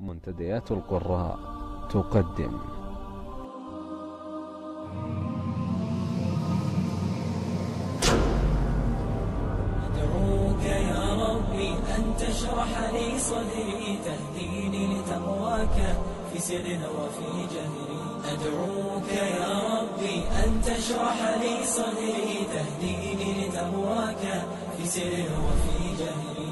منتديات القراء تقدم. أدعوك يا ربي أن تشرح لي صدري تهديني لتقواك في سر وفي جهري. أدعوك يا ربي أن تشرح لي صدري تهديني لتقواك في سر وفي جهري.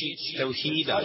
riječi tauhida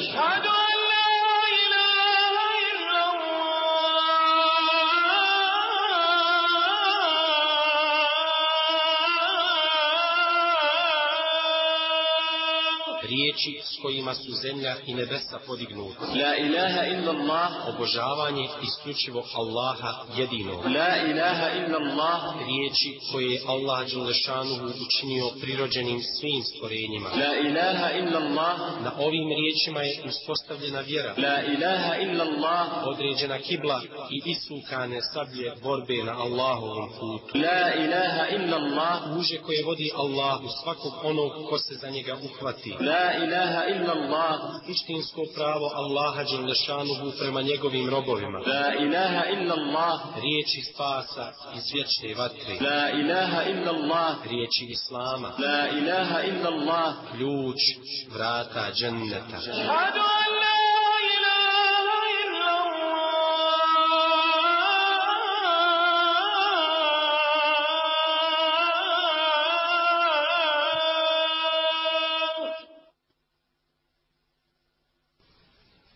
riječi s kojima su zemlja i nebesa podignuti. La ilaha illa Allah, obožavanje isključivo Allaha jedino. La ilaha illa Allah, riječi koje je Allah Đelešanu učinio prirođenim svim stvorenjima. La ilaha illa Allah, na ovim riječima je uspostavljena vjera. La ilaha illa Allah, određena kibla i isukane sablje borbe na Allahovom putu. La ilaha illa Allah, muže koje vodi Allahu svakog onog ko se za njega uhvati. La La ilaha illa Allah istinsko pravo Allaha Đelešanuhu prema njegovim robovima. La ilaha illa Allah riječi spasa iz vječne vatre. La ilaha illa Allah riječi Islama. La ilaha illa Allah ključ vrata dženneta. Adu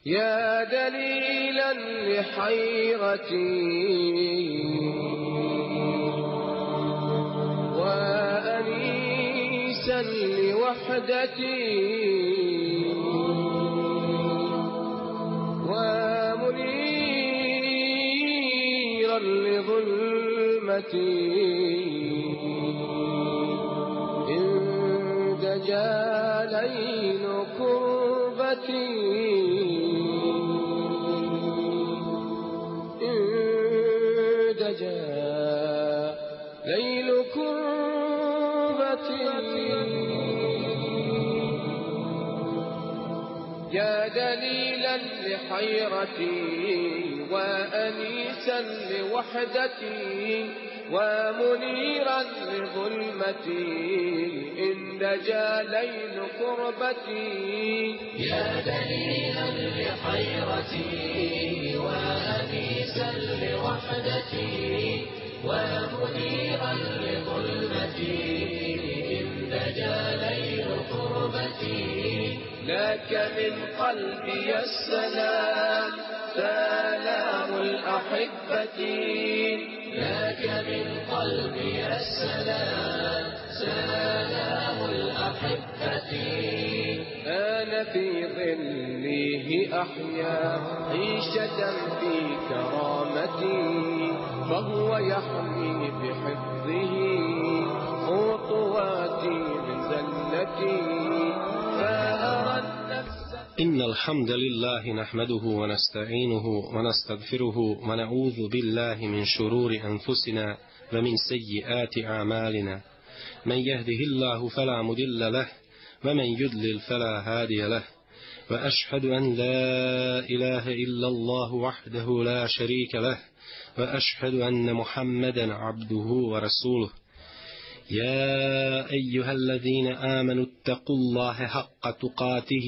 يا دليلا لحيرتي. وأنيسا لوحدتي. ومنيرا لظلمتي. إن دجى ليل كربتي لحيرتي وأنيسا لوحدتي ومنيرا لظلمتي إن دجى ليل قربتي. يا دليلا لحيرتي وأنيسا لوحدتي ومنيرا لظلمتي لك من قلبي السلام سلام الأحبة. لك من قلبي السلام سلام الأحبة. أنا في ظله أحيا عيشة في كرامتي فهو يحمي بحفظه خطواتي من زلتي إن الحمد لله نحمده ونستعينه ونستغفره ونعوذ بالله من شرور أنفسنا ومن سيئات أعمالنا. من يهده الله فلا مضل له ومن يضلل فلا هادي له. وأشهد أن لا إله إلا الله وحده لا شريك له وأشهد أن محمدا عبده ورسوله. يا أيها الذين آمنوا اتقوا الله حق تقاته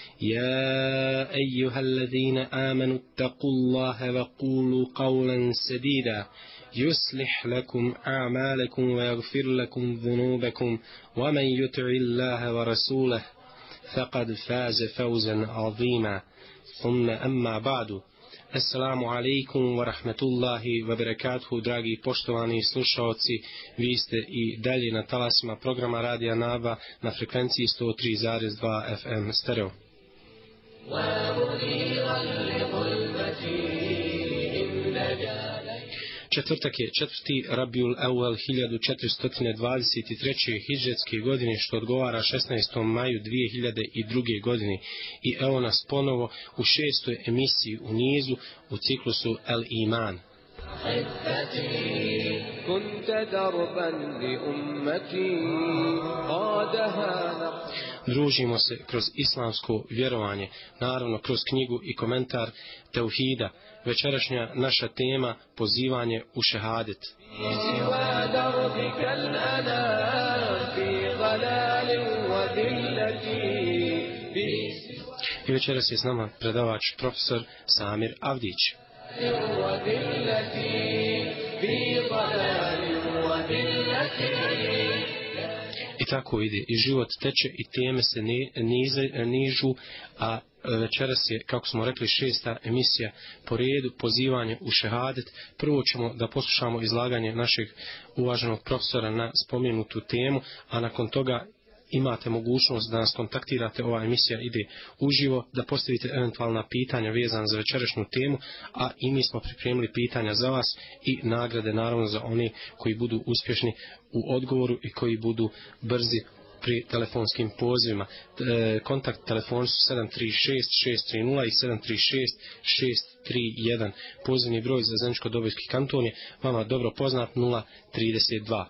يا أيها الذين آمنوا اتقوا الله وقولوا قولا سديدا. يصلح لكم أعمالكم ويغفر لكم ذنوبكم ومن يطع الله ورسوله فقد فاز فوزا عظيما. ثم أما بعد السلام عليكم ورحمة الله وبركاته dragi poštovani slušaoci vi ste i dalje na talasima programa Radija Naba na frekvenciji 103,2 FM Četvrtak je četvrti Rabiul Awal 1423. hidžetske godine što odgovara 16. maju 2002. godine i evo nas ponovo u šestoj emisiji u nizu u ciklusu El Iman. كنت دربا لأمتي قادها نقص družimo se kroz islamsko vjerovanje, naravno kroz knjigu i komentar Teuhida, večerašnja naša tema pozivanje u šehadet. I večeras je s nama predavač profesor Samir Avdić. Tako ide. I život teče i teme se ne, nize, nižu, a e, večeras je, kako smo rekli, šesta emisija po redu, pozivanje u šehadet. Prvo ćemo da poslušamo izlaganje našeg uvaženog profesora na spomenutu temu, a nakon toga imate mogućnost da nas kontaktirate, ova emisija ide uživo, da postavite eventualna pitanja vezana za večerašnju temu, a i mi smo pripremili pitanja za vas i nagrade naravno za one koji budu uspješni u odgovoru i koji budu brzi pri telefonskim pozivima. E, kontakt telefon su 736 630 i 736 631. Pozivni broj za Zeničko-Dobojski kanton je vama dobro poznat 032.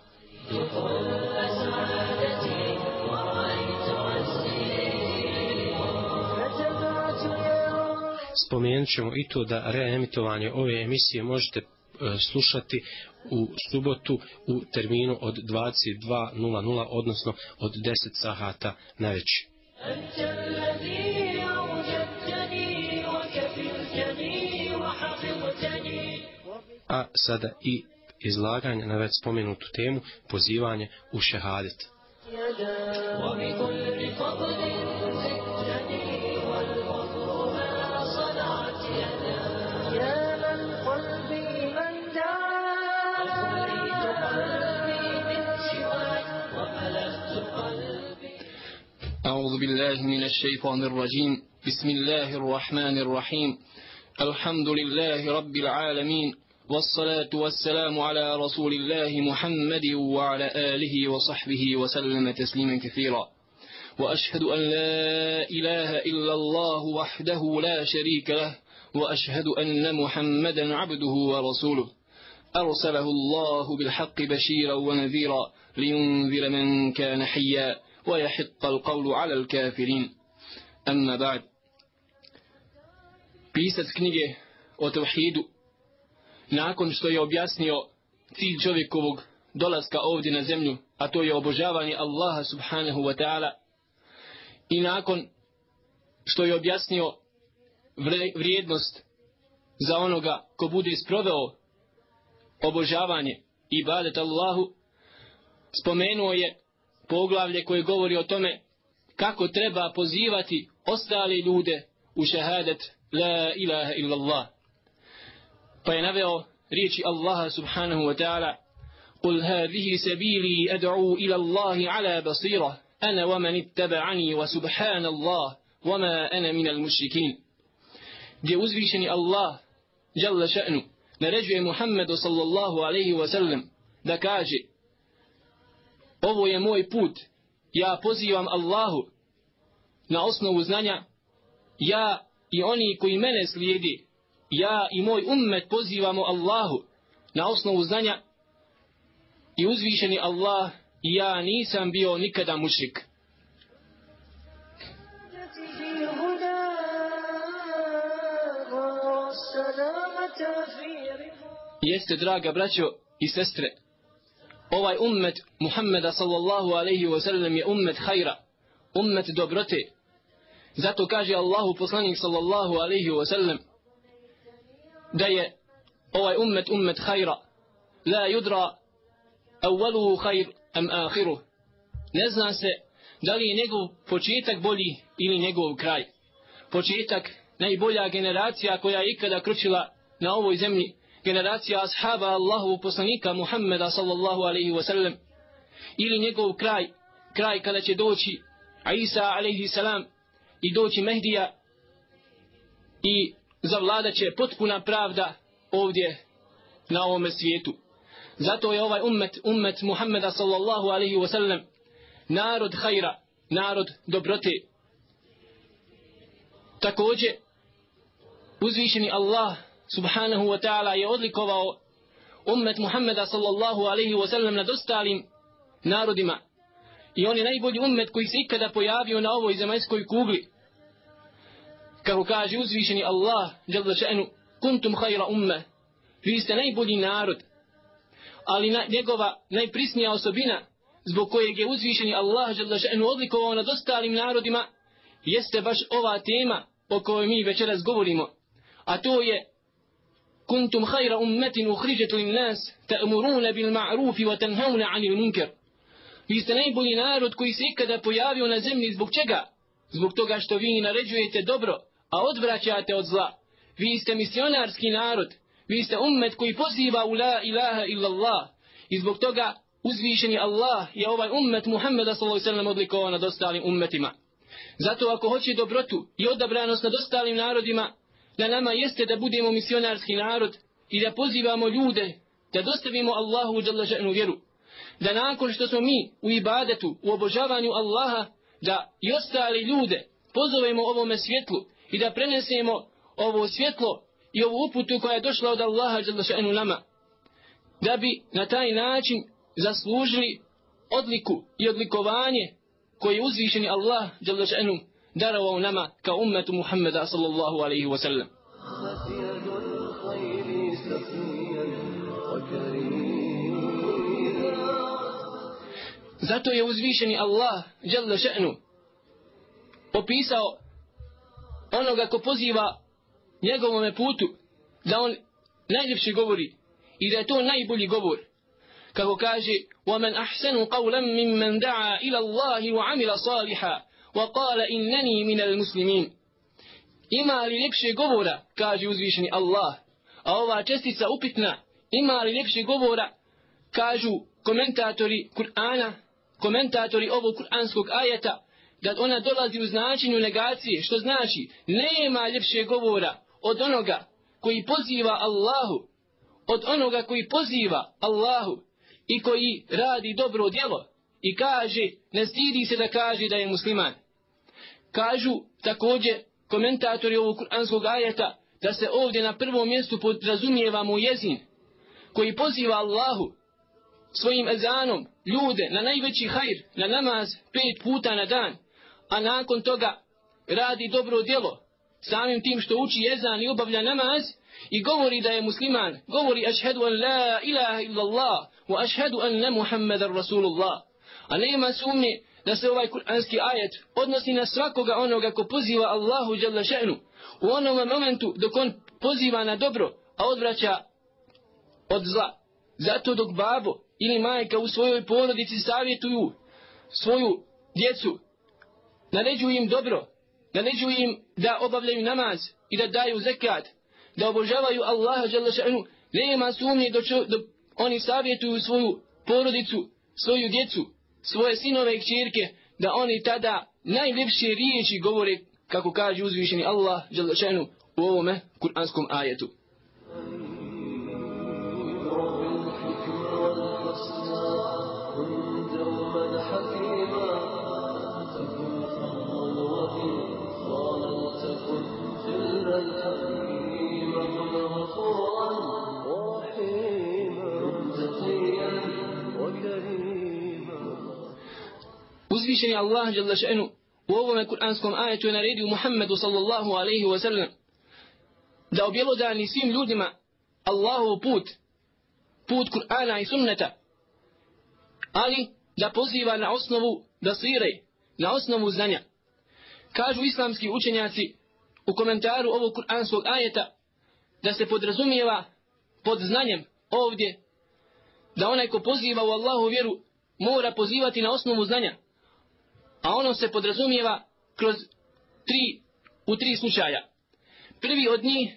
spomenut ćemo i to da reemitovanje ove emisije možete e, slušati u subotu u terminu od 22.00, odnosno od 10 sahata na veći. A sada i izlaganje na već spomenutu temu, pozivanje u šehadet. بالله من الشيطان الرجيم. بسم الله الرحمن الرحيم. الحمد لله رب العالمين والصلاة والسلام على رسول الله محمد وعلى آله وصحبه وسلم تسليما كثيرا. وأشهد أن لا إله إلا الله وحده لا شريك له وأشهد أن محمدا عبده ورسوله. أرسله الله بالحق بشيرا ونذيرا لينذر من كان حيا. ويحق القول على الكافرين أما بعد pisac knjige o tevhidu nakon što je objasnio cilj čovjekovog dolaska ovdje na zemlju, a to je obožavanje Allaha subhanahu wa ta'ala i nakon što je objasnio vre- vrijednost za onoga ko bude sproveo obožavanje i ibadet Allahu, spomenuo je poglavlje koje govori o tome kako treba pozivati ostale ljude u šehadet la ilaha illallah. Pa je naveo riječi Allaha subhanahu wa ta'ala قل هذه سبيلي أدعو إلى الله على بصيرة أنا ومن اتبعني وسبحان الله وما أنا من المشركين gdje uzvišeni Allah jalla ša'nu naređuje Muhammedu sallallahu alaihi wa sallam da kaže ovo je moj put, ja pozivam Allahu na osnovu znanja, ja i oni koji mene slijedi, ja i moj ummet pozivamo Allahu na osnovu znanja. I uzvišeni Allah i ja nisam bio nikada mušrik. Jeste, draga braćo i sestre, ovaj ummet Muhammeda sallallahu alaihi wa sallam je ummet hajra, ummet dobrote. Zato kaže Allahu poslanik sallallahu alaihi wa sallam da je ovaj ummet ummet hajra. La yudra awwaluhu hajr am akhiruh. Ne zna se da li je njegov početak bolji ili njegov kraj. Početak najbolja generacija koja je ikada kručila na ovoj zemlji generacija ashaba Allahu poslanika Muhammeda sallallahu alaihi wa sallam ili njegov kraj, kraj kada će doći Isa alaihi salam i doći Mehdija i zavladat će potpuna pravda ovdje na ovome svijetu. Zato je ovaj ummet, ummet Muhammeda sallallahu alaihi wa sallam narod hajra, narod dobrote. Također, uzvišeni Allah subhanahu wa ta'ala je odlikovao ummet Muhammeda sallallahu alaihi wa sallam nad ostalim narodima. I on je najbolji ummet koji se ikada pojavio na ovoj zemaljskoj kugli. Kako kaže uzvišeni Allah, jalla še'nu, kuntum hajra umme, vi ste najbolji narod. Ali na, njegova najprisnija osobina, zbog kojeg je uzvišeni Allah, jalla še'nu, odlikovao nad ostalim narodima, jeste baš ova tema o kojoj mi večeras govorimo. A to je كنتم خير أمة أخرجت للناس تأمرون بالمعروف وتنهون عن المنكر Vi ste najbolji narod koji se ikada pojavio na zemlji zbog čega? Zbog toga što vi naređujete dobro, a odvraćate od zla. Vi ste misionarski narod. Vi ste ummet koji poziva u la ilaha illallah. I zbog toga uzvišeni Allah je ovaj ummet Muhammeda s.a.v. odlikovao nad ostalim ummetima. Zato ako hoće dobrotu i odabranost nad ostalim narodima, da nama jeste da budemo misionarski narod i da pozivamo ljude da dostavimo Allahu u vjeru. Da nakon što smo mi u ibadetu, u obožavanju Allaha, da i ostali ljude pozovemo ovome svjetlu i da prenesemo ovo svjetlo i ovu uputu koja je došla od Allaha u nama. Da bi na taj način zaslužili odliku i odlikovanje koje je uzvišeni Allah u darovao nama kao ummetu Muhammeda sallallahu alaihi wa sallam. Zato je uzvišeni Allah jalla še'nu opisao onoga ko poziva njegovome putu da on najljepši govori i da je to najbolji govor. Kako kaže وَمَنْ أَحْسَنُ قَوْلًا مِمَّنْ دَعَا إِلَى اللَّهِ وَعَمِلَ صَالِحًا وقال إنني من المسلمين ima li ljepše govora, kaže uzvišeni Allah, a ova čestica upitna, ima li ljepše govora, kažu komentatori Kur'ana, komentatori ovog kur'anskog ajeta, da ona dolazi u značenju negacije, što znači, nema ljepše govora od onoga koji poziva Allahu, od onoga koji poziva Allahu i koji radi dobro djelo i kaže, ne stidi se da kaže da je musliman. Kažu također komentatori ovog kuranskog ajeta da se ovdje na prvom mjestu podrazumijeva mu jezin koji poziva Allahu svojim ezanom ljude na najveći hajr, na namaz pet puta na dan, a nakon toga radi dobro djelo samim tim što uči jezan i obavlja namaz i govori da je musliman, govori ašhedu an la ilaha illallah wa ašhedu anna muhammadan rasulullah. A nema sumnje da se ovaj kuranski ajet odnosi na svakoga onoga ko poziva Allahu dželle še'nu u onom momentu dok on poziva na dobro, a odvraća od zla. Zato dok babo ili majka u svojoj porodici savjetuju svoju djecu, naređuju im dobro, naređuju im da obavljaju namaz i da daju zekat, da obožavaju Allaha dželle še'nu, nema sumnje dok, dok oni savjetuju svoju porodicu, svoju djecu, svoje sinove i kćerke, da oni tada najljepše riječi govore, kako kaže uzvišeni Allah, dželle u ovome kuranskom ajetu. Uzvišeni Allah dželle šanu u ovom kuranskom ajetu je naredio Muhammedu sallallahu alejhi ve sellem da objelodani svim ljudima Allahov put, put Kur'ana i sunneta, ali da poziva na osnovu da sire, na osnovu znanja. Kažu islamski učenjaci u komentaru ovog kur'anskog ajeta da se podrazumijeva pod znanjem ovdje da onaj ko poziva u Allahu vjeru mora pozivati na osnovu znanja. A ono se podrazumijeva kroz tri, u tri slučaja. Prvi od njih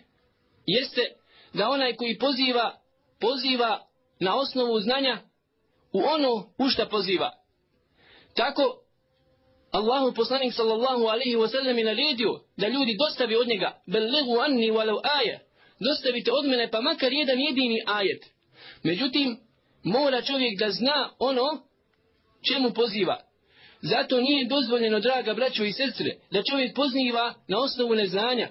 jeste da onaj koji poziva, poziva na osnovu znanja u ono u šta poziva. Tako Allahu poslanik sallallahu alaihi wa sallam je naredio da ljudi dostavi od njega belegu anni walau aje dostavite od mene pa makar jedan jedini ajet. Međutim, mora čovjek da zna ono čemu poziva. Zato nije dozvoljeno, draga braćo i sestre, da čovjek pozniva na osnovu neznanja.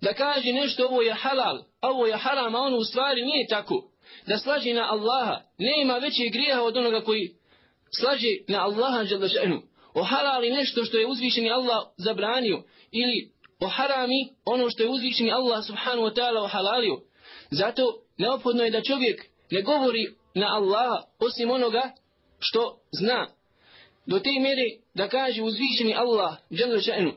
Da kaže nešto ovo je halal, a ovo je haram, a ono u stvari nije tako. Da slaži na Allaha. Nema većeg grijeha od onoga koji slaži na Allaha želešenu. O halali nešto što je uzvišeni Allah zabranio. Ili o harami ono što je uzvišeni Allah subhanahu wa ta'ala ohalalio. Zato neophodno je da čovjek ne govori na Allaha osim onoga što zna. Do te mjere da kaže uzvišeni Allah jalla še'nu.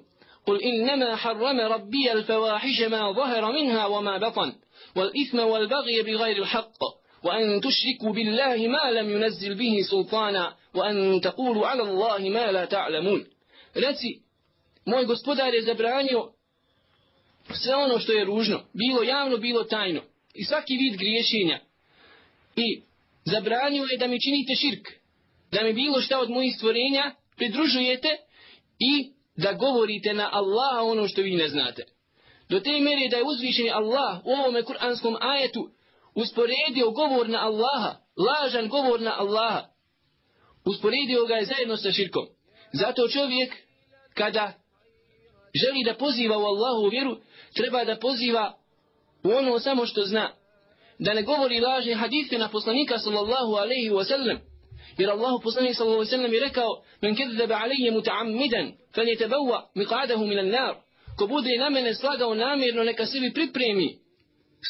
قل إنما حرم ربي الفواحش ما ظهر منها وما بطن والإثم والبغي بغير الحق وأن تشركوا بالله ما لم ينزل به سلطانا وأن تقولوا على الله ما لا تعلمون Reci, moj gospodar je zabranio sve ono što je ružno, bilo javno, bilo tajno, i svaki vid griješenja. I zabranio je da mi činite širk, da mi bilo šta od mojih stvorenja pridružujete i da govorite na Allaha ono što vi ne znate. Do te mjere da je uzvišeni Allah u ovome kuranskom ajetu usporedio govor na Allaha, lažan govor na Allaha. Usporedio ga je zajedno sa širkom. Zato čovjek kada želi da poziva u Allahu vjeru, treba da poziva u ono samo što zna. Da ne govori lažne hadise na poslanika sallallahu alaihi wa sallam. Jer Allahu poslanik sallallahu alaihi ve sallam je rekao Men kedzebe alaije muta'ammidan, fel je tebawa miqadahu minan nar. Ko bude na mene slagao namjerno, neka sebi pripremi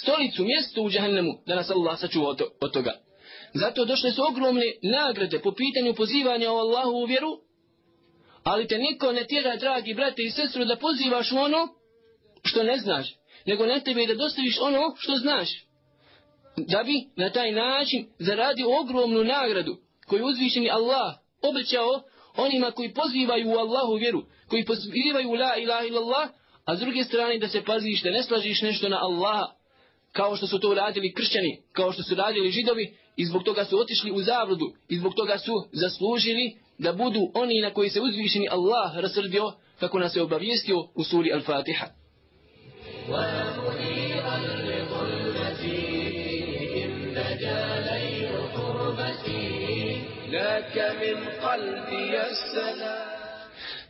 stolicu, mjesto u džahannemu, da nas Allah sačuva od, od toga. Zato došle su ogromne nagrade po pitanju pozivanja o Allahu u vjeru, ali te niko ne tjera, dragi brate i sestru, da pozivaš u ono što ne znaš, nego na tebe da dostaviš ono što znaš. Da bi na taj način zaradio ogromnu nagradu koji uzvišeni Allah obećao onima koji pozivaju u Allahu vjeru, koji pozivaju la ilaha illallah, a s druge strane da se paziš da ne slažiš nešto na Allaha, kao što su to radili kršćani, kao što su radili židovi, i zbog toga su otišli u zavrodu, i zbog toga su zaslužili da budu oni na koji se uzvišeni Allah rasrdio, kako nas je obavijestio u suri Al-Fatiha.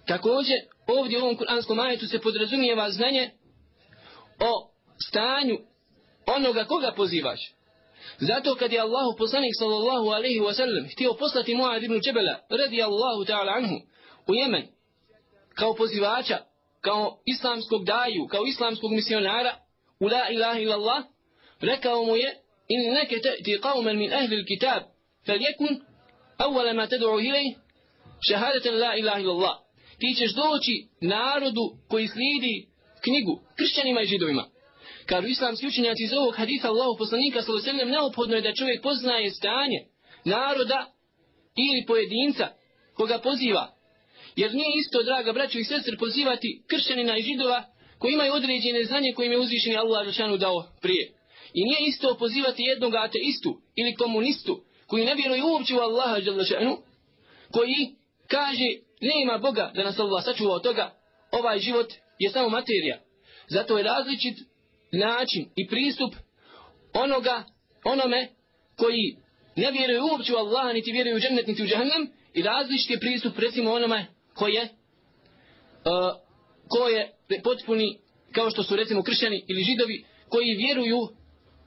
Također, ovdje u ovom kuranskom ajetu se podrazumijeva znanje o stanju onoga koga pozivaš. Zato kad je Allahu poslanik sallallahu alaihi wa sallam htio poslati Muad ibn Čebela radi Allahu ta'ala anhu u Jemen kao pozivača, kao islamskog daju, kao islamskog misionara u la ilaha illallah, rekao mu je in neke te'ti qavmen min ahli l-kitab fel jekun أول ما تدعو ted'u hilej لا la ilaha الله Ti ćeš doći narodu koji slijedi knjigu kršćanima i židovima. Kažu islamski učenjaci iz ovog haditha Allahu poslanika sallallahu neophodno je da čovjek poznaje stanje naroda ili pojedinca koga poziva. Jer nije isto, draga braćo i sestre, pozivati kršćanina i židova koji imaju određene znanje kojim je uzvišeni Allah Žešanu dao prije. I nije isto pozivati jednog ateistu ili komunistu koji ne vjeruje uopće u Allaha Žešanu, koji kaže nema Boga da nas Allah sačuva od toga, ovaj život je samo materija. Zato je različit način i pristup onoga, onome koji ne vjeruju uopće u Allaha, niti vjeruju u džennet, niti u džahnem, i različit je pristup, recimo, onome koje, uh, koje potpuni, kao što su, recimo, kršćani ili židovi, koji vjeruju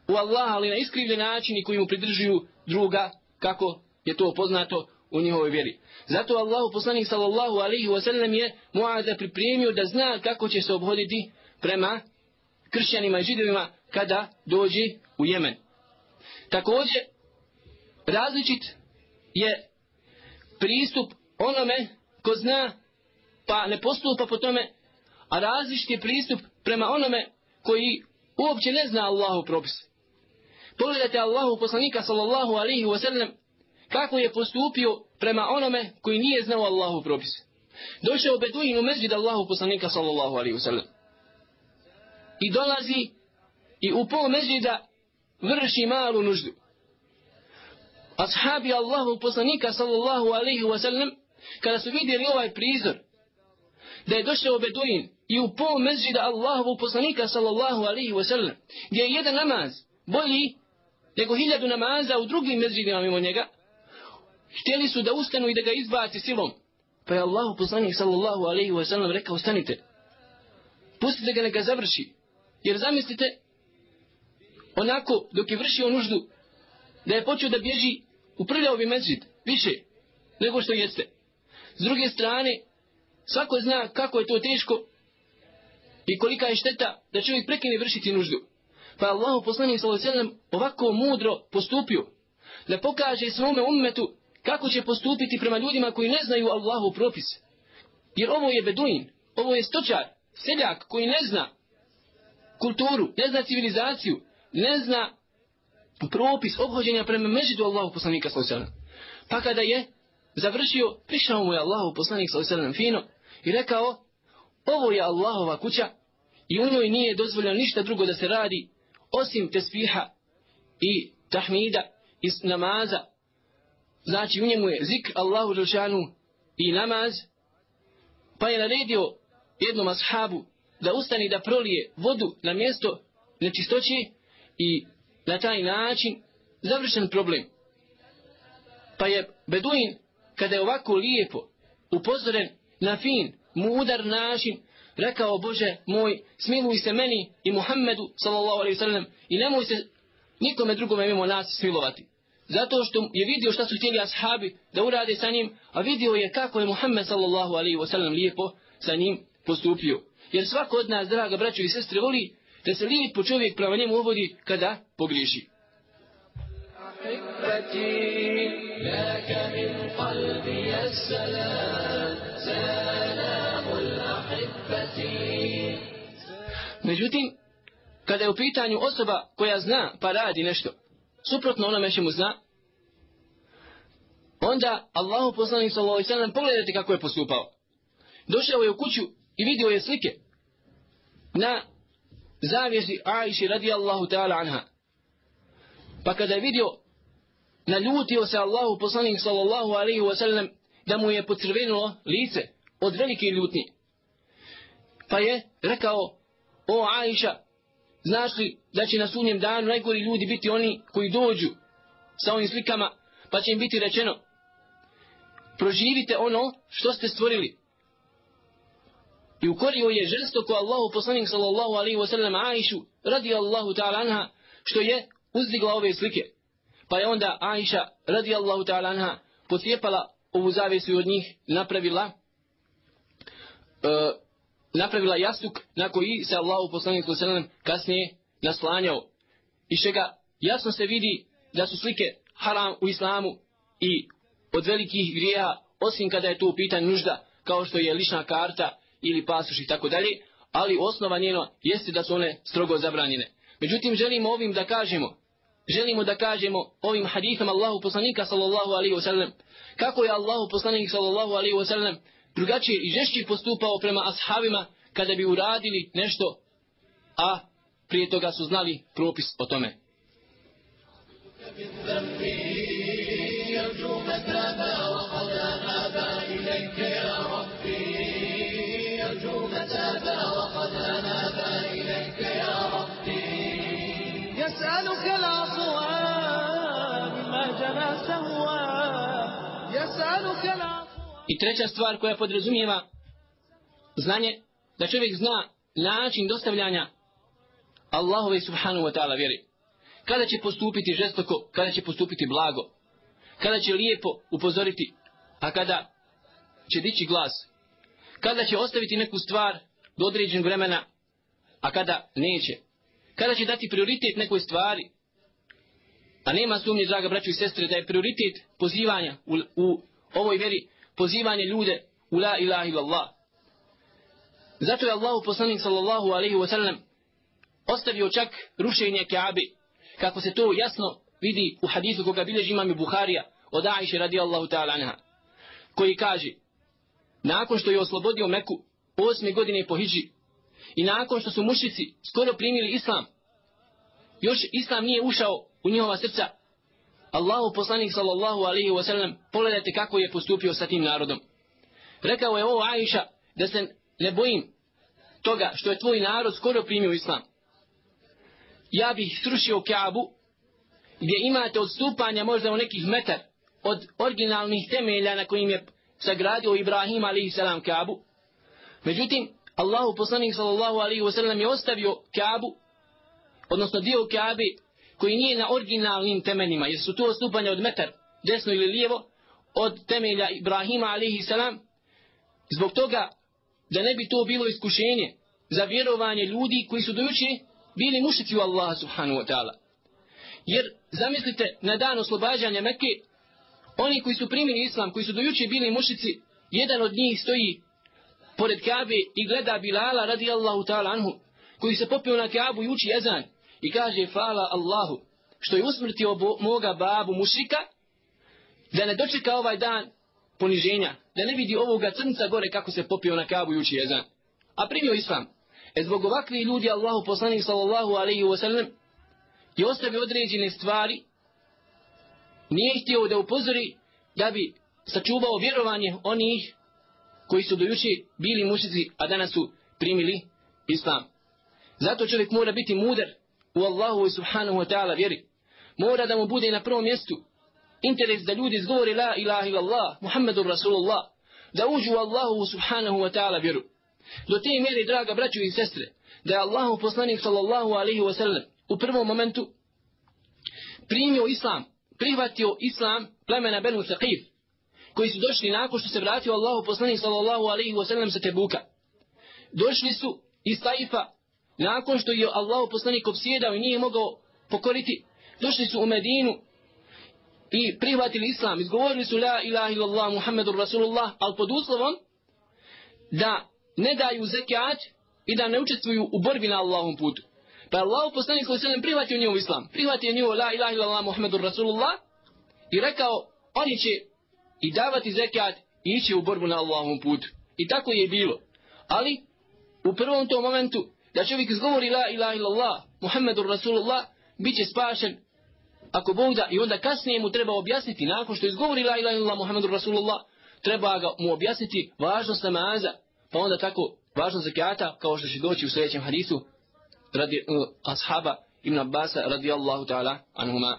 u Allaha, ali na iskrivljen način i koji mu pridržuju druga, kako je to poznato u njihovoj vjeri. Zato Allahu poslanik sallallahu alaihi wa sallam je Muaza pripremio da zna kako će se obhoditi prema kršćanima i židovima kada dođe u Jemen. Također, različit je pristup onome ko zna pa ne postupa po tome, a različit je pristup prema onome koji uopće ne zna Allahu propis. Pogledajte Allahu poslanika sallallahu alaihi wa sallam kako je postupio prema onome koji nije znao Allahu propis. Došao Beduin u mezđid Allahu poslanika sallallahu alaihi wa sallam. I dolazi i u pol mezđida vrši malu nuždu. Ashabi Allahu poslanika sallallahu alaihi wa sallam kada su vidjeli ovaj prizor da je došao Beduin i u pol mezđida Allahu poslanika sallallahu alaihi wa sallam gdje je jedan namaz bolji nego hiljadu namaza u drugim mezđidima mimo njega htjeli su da ustanu i da ga izbaci silom. Pa je Allahu poslanik sallallahu alaihi wa sallam rekao stanite. Pustite ga neka završi. Jer zamislite onako dok je vršio nuždu da je počeo da bježi u prljavi mezđid više nego što jeste. S druge strane svako zna kako je to teško i kolika je šteta da čovjek prekine vršiti nuždu. Pa Allahu poslanik sallallahu alejhi ve sellem ovako mudro postupio da pokaže svome ummetu kako će postupiti prema ljudima koji ne znaju Allahu propis. Jer ovo je beduin, ovo je stočar, seljak koji ne zna kulturu, ne zna civilizaciju, ne zna propis obhođenja prema mežidu Allahu poslanika sallallahu alejhi ve sellem. Pa kada je završio, prišao mu je Allahu poslanik sallallahu alejhi ve sellem fino i rekao ovo je Allahova kuća i u njoj nije dozvoljeno ništa drugo da se radi osim tesbiha i tahmida i namaza. Znači u njemu je zikr Allahu Đelšanu i namaz. Pa je naredio jednom ashabu da ustani da prolije vodu na mjesto nečistoće i na taj način završen problem. Pa je Beduin kada je ovako lijepo upozoren na fin mudar način rekao Bože moj smiluj se meni i Muhammedu sallallahu alaihi sallam i nemoj se nikome drugome mimo nas smilovati. Zato što je vidio šta su htjeli ashabi da urade sa njim, a vidio je kako je Muhammed sallallahu alaihi wasallam lijepo sa njim postupio. Jer svako od nas, draga braćo i sestre, voli da se lijepo čovjek prema njemu uvodi kada pogriješi. لك من قلبي السلام Međutim, kada je u pitanju osoba koja zna pa radi nešto, suprotno onome što mu zna, onda Allahu poslanik sallallahu alejhi ve sellem pogledajte kako je postupao. Došao je u kuću i vidio je slike na zavjesi Aisha radijallahu ta'ala anha. Pa kada je vidio, naljutio se Allahu poslanik sallallahu alejhi ve sellem da mu je pocrvenilo lice od velike ljutnje. Pa je rekao, o Ajša, znaš li da će na sunjem danu najgori ljudi biti oni koji dođu sa ovim slikama, pa će im biti rečeno, proživite ono što ste stvorili. I ukorio je žestoko Allahu poslanik sallallahu alaihi wasallam Ajšu radi Allahu ta'ala anha što je uzdigla ove slike. Pa je onda Ajša radi Allahu ta'ala anha pocijepala ovu zavesu od njih napravila uh, napravila jastuk na koji se Allahu poslanik sallallahu kasnije naslanjao. I čega jasno se vidi da su slike haram u islamu i od velikih grijeha, osim kada je to u pitanju nužda, kao što je lična karta ili pasuš i tako dalje, ali osnova njeno jeste da su one strogo zabranjene. Međutim, želimo ovim da kažemo, želimo da kažemo ovim hadithom Allahu poslanika sallallahu alaihi wa sallam, kako je Allahu poslanik sallallahu alaihi wa sallam drugačije i žešće postupao prema ashabima kada bi uradili nešto, a prije toga su znali propis o tome. يسألك العفو ما جنى سهوا يسألك العفو I treća stvar koja podrazumijeva znanje, da čovjek zna način dostavljanja Allahove subhanahu wa ta'ala vjeri. Kada će postupiti žestoko, kada će postupiti blago. kada će lijepo upozoriti, a kada će dići glas, kada će ostaviti neku stvar do određenog vremena, a kada neće, kada će dati prioritet nekoj stvari, a nema sumnje, draga braću i sestre, da je prioritet pozivanja u, u ovoj veri, pozivanje ljude u la ilaha illallah. Zato je Allahu poslanik sallallahu alaihi wa sallam ostavio čak rušenje Kaabe, kako se to jasno vidi u hadisu koga bilježi imam Buharija od Aisha radijallahu ta'ala anha, koji kaže, nakon što je oslobodio Meku osme godine po Hidži i nakon što su mušici skoro primili Islam, još Islam nije ušao u njihova srca, Allahu poslanik sallallahu alaihi wa sallam pogledajte kako je postupio sa tim narodom. Rekao je ovo Aisha da se ne bojim toga što je tvoj narod skoro primio Islam. Ja bih srušio Kaabu gdje imate odstupanja možda u nekih metar od originalnih temelja na kojim je sagradio Ibrahim alaihi salam Kaabu. Međutim, Allahu poslanik sallallahu alaihi wa sallam je ostavio Kaabu, odnosno dio Kaabe koji nije na originalnim temenima, jer su to odstupanja od metar, desno ili lijevo, od temelja Ibrahima alihi salam, zbog toga da ne bi to bilo iskušenje za vjerovanje ljudi koji su dojuče bili mušici u Allaha subhanahu wa ta'ala. Jer zamislite na dan oslobađanja Mekke, oni koji su primili islam, koji su dojuče bili mušici, jedan od njih stoji pored Kabe i gleda Bilala radijallahu ta'ala anhu, koji se popio na Kabu i uči ezan i kaže fala Allahu, što je usmrtio bo, moga babu mušika, da ne dočeka ovaj dan poniženja, da ne vidi ovoga crnca gore kako se popio na Kabu i uči jezan. A primio islam. E zbog ovakvih ljudi Allahu poslanik sallallahu alaihi wa sallam je ostavio određene stvari, nije htio da upozori da bi sačuvao vjerovanje onih koji su dojuče bili mušici, a danas su primili islam. Zato čovjek mora biti mudar u Allahu i subhanahu wa ta'ala vjeri. Mora da mu bude na prvom mjestu interes da ljudi izgovori la ilaha illallah, Muhammedur Rasulullah, da uđu u Allahu subhanahu wa ta'ala vjeru. Do te mjere, draga braćo i sestre, da je Allahu poslanik sallallahu alaihi wa sallam u prvom momentu primio islam, prihvatio islam plemena Benu Saqif, koji su došli nakon što se vratio Allahu poslanik sallallahu alaihi wa sallam sa Tebuka. Došli su iz Taifa, nakon što je Allahu poslanik obsjedao i nije mogao pokoriti, došli su u Medinu i prihvatili islam, izgovorili su la ilaha illallah Muhammedur Rasulullah, ali pod uslovom da ne daju zekat i da ne učestvuju u borbi na Allahom putu. Pa Allah poslanik koji se prihvatio njihov islam, prihvatio njihov la ilaha illallah Muhammedur Rasulullah i rekao oni će i davati zekat i ići u borbu na Allahom putu. I tako je bilo. Ali u prvom tom momentu da čovjek izgovori la ilaha illallah Muhammedur Rasulullah bit će spašen ako Bog da i onda kasnije mu treba objasniti nakon što izgovori la ilaha illallah Muhammedur Rasulullah treba ga mu objasniti važnost namaza pa onda tako važnost zakata kao što će doći u sljedećem hadisu radi uh, ashaba Ibn Abbas radijallahu ta'ala anhuma.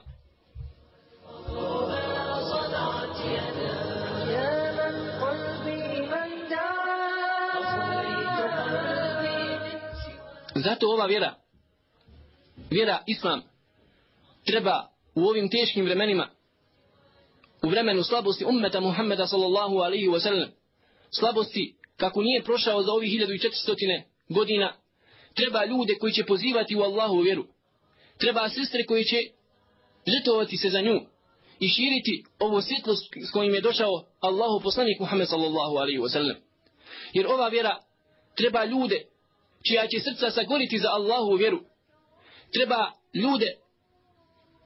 Zato ova vjera, vjera Islam, treba u ovim teškim vremenima, u vremenu slabosti ummeta Muhammeda sallallahu alaihi wa sallam, slabosti kako nije prošao za ovih 1400 godina, treba ljude koji će pozivati u Allahu vjeru. Treba sestre koji će žetovati se za nju i širiti ovo svjetlost s kojim je došao Allahu poslanik Muhammed sallallahu alaihi wa sallam. Jer ova vjera treba ljude čija će srca sagoriti za Allahu vjeru. Treba ljude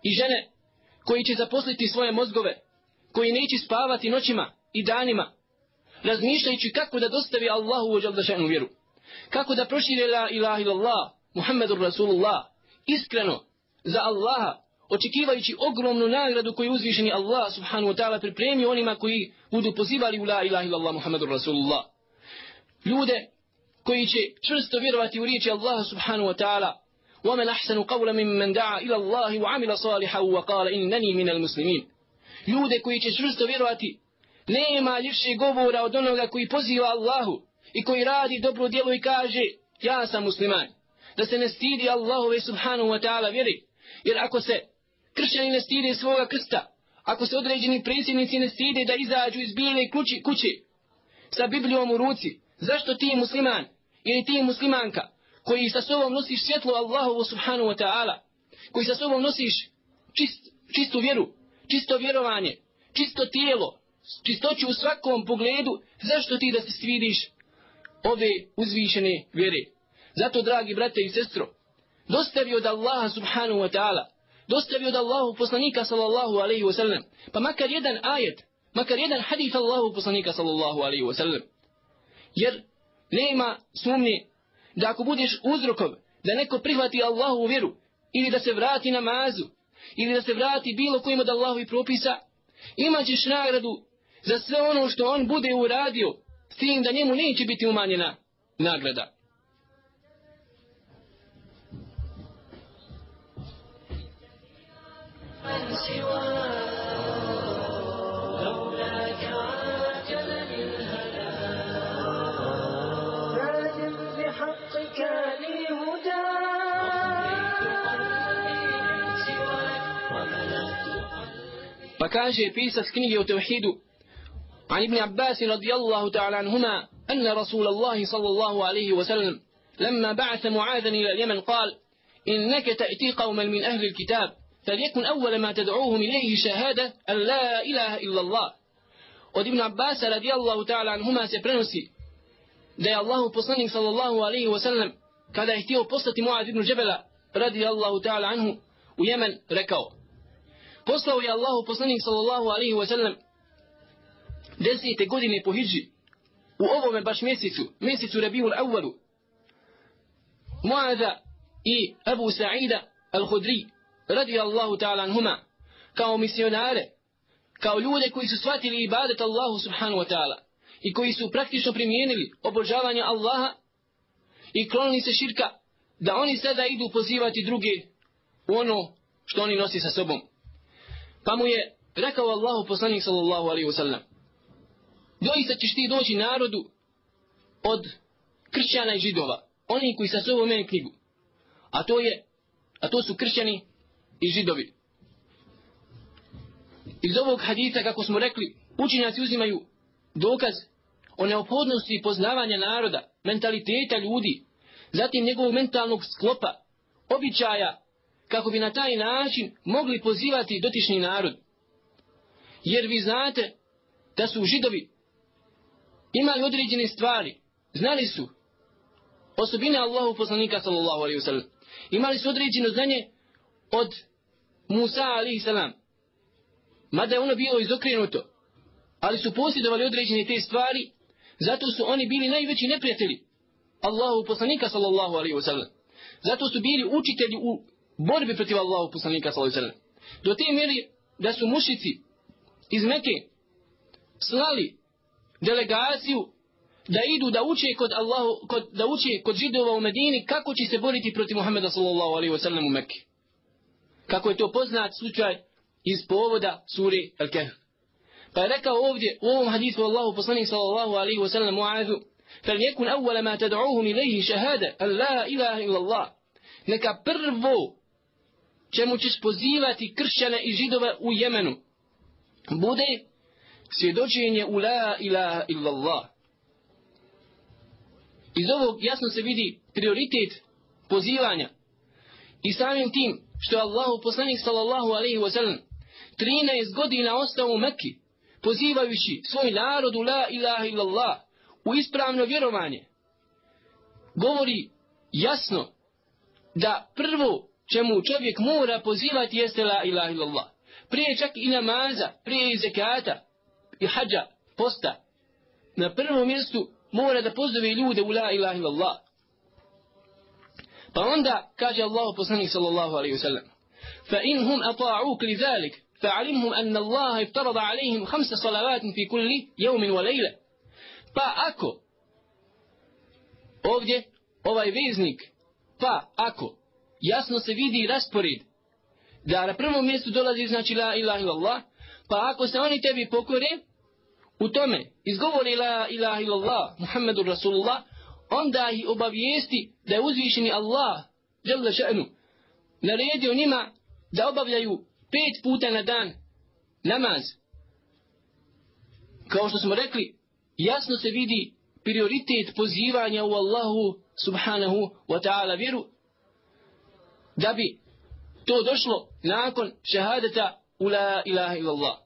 i žene koji će zaposliti svoje mozgove, koji neće spavati noćima i danima, razmišljajući kako da dostavi Allahu u vjeru kako da prošire la ilaha illallah, Muhammedur Rasulullah, iskreno, za Allaha, očekivajući ogromnu nagradu koju uzvišeni Allah subhanahu wa ta'ala pripremi onima koji budu pozivali u la ilaha illallah, Muhammedur Rasulullah. Ljude koji će čvrsto vjerovati u riječi Allaha subhanahu wa ta'ala, ومن أحسن قولا ممن دعا إلى الله وعمل صالحا وقال إنني من المسلمين ljude koji će čvrsto vjerovati nema ljepše govora od onoga koji poziva Allahu i koji radi dobro djelo i kaže ja sam musliman. Da se ne stidi Allahove subhanahu wa ta'ala vjeri. Jer ako se kršćani ne stidi svoga krsta, ako se određeni predsjednici ne stide da izađu iz bijele kući, kuće sa Biblijom u ruci, zašto ti musliman ili ti muslimanka koji sa sobom nosiš svjetlo Allahovu subhanahu wa ta'ala, koji sa sobom nosiš čist, čistu vjeru, čisto vjerovanje, čisto tijelo, čistoću u svakom pogledu, zašto ti da se svidiš ove uzvišene vjere? Zato, dragi brate i sestro, dostavi od Allaha subhanahu wa ta'ala, dostavi od Allahu poslanika sallallahu alaihi wa sallam, pa makar jedan ajet, makar jedan hadith Allahu poslanika sallallahu alaihi wa sallam. Jer nema sumnje da ako budeš uzrokom da neko prihvati Allahu vjeru ili da se vrati namazu ili da se vrati bilo kojim od Allahovi propisa, imaćeš nagradu za sve ono što on bude uradio s tim da njemu neće biti umanjena nagrada. من فكاجي بيس سكنيه وتوحيد عن ابن عباس رضي الله تعالى عنهما أن رسول الله صلى الله عليه وسلم لما بعث معاذا إلى اليمن قال إنك تأتي قوما من أهل الكتاب فليكن أول ما تدعوهم إليه شهادة أن لا إله إلا الله. وابن عباس رضي الله تعالى عنهما سيبرنسي دا الله بصنك صلى الله عليه وسلم كذا اهتيه بصة معاذ بن جبل رضي الله تعالى عنه ويمن ركوه Poslao je Allahu poslanik sallallahu alaihi wa sallam desete godine po hijđi u ovome baš mjesecu, mjesecu Rabiul Awalu. Muada i Abu Sa'ida al-Hudri radi Allahu ta'ala anhuma kao misionare kao ljude koji su shvatili ibadet Allahu subhanahu wa ta'ala i koji su praktično primijenili obožavanje Allaha i klonili se širka da oni sada idu pozivati druge u ono što oni nosi sa sobom. Pa mu je rekao Allahu poslanik sallallahu alaihi wa sallam doista ćeš ti doći narodu od kršćana i židova oni koji sa sobom imaju knjigu a to je a to su kršćani i židovi. Iz ovog hadita kako smo rekli učinjaci uzimaju dokaz o neophodnosti poznavanja naroda mentaliteta ljudi zatim njegovog mentalnog sklopa običaja kako bi na taj način mogli pozivati dotični narod. Jer vi znate da su židovi imali određene stvari. Znali su osobine Allahu poslanika sallallahu alaihi wasallam imali su određeno znanje od Musa alaihi salam. Mada je ono bilo izokrenuto ali su posjedovali određene te stvari zato su oni bili najveći neprijatelji Allahu poslanika sallallahu alaihi wasallam zato su bili učitelji u borbi protiv Allahu poslanika sallallahu alaihi wasallam do te mjeri da su mušici iz Mekke slali delegaciju da idu da uče kod Allahu kod da uče kod židova u Medini kako će se boriti protiv Muhameda sallallahu alejhi ve sellem u Mekke. Kako je to poznat slučaj iz povoda sure Al-Kahf. Pa je rekao ovdje u ovom hadisu Allahu poslanik sallallahu alejhi ve sellem Muazu فليكن أول ما تدعوهم إليه شهادة أن لا إله إلا الله neka prvo čemu ćeš pozivati kršćane i židove u Jemenu bude svjedočenje u la ilaha illallah. Iz ovog jasno se vidi prioritet pozivanja. I samim tim što je Allahu poslanik sallallahu alaihi wa sallam 13 godina ostao u Mekki pozivajući svoj narod u la ilaha illallah u ispravno vjerovanje govori jasno da prvo čemu čovjek mora pozivati jeste la ilaha illallah. Prije čak i namaza, prije i zekata, i hađa, posta, na prvom mjestu mora da pozove ljude u la ilaha illallah. Pa onda kaže Allah poslanik sallallahu alaihi wasallam fa in hum ata'uk li zalik fa'alimhum anna Allah iftarada alaihim khamsa salavatin fi kulli yawmin wa layla pa ako ovdje ovaj veznik pa ako jasno se vidi raspored. Da na prvom mjestu dolazi znači la ilaha illallah pa ako se oni tebi pokore u tome izgovori la ilaha illallah Muhammedur Rasulullah onda ih obavijesti da je uzvišeni Allah jalla še'nu naredio njima da obavljaju pet puta na dan namaz, kao što smo rekli, jasno se vidi prioritet pozivanja u Allahu subhanahu wa ta'ala vjeru, da bi to došlo nakon šehadeta u la ilaha illallah.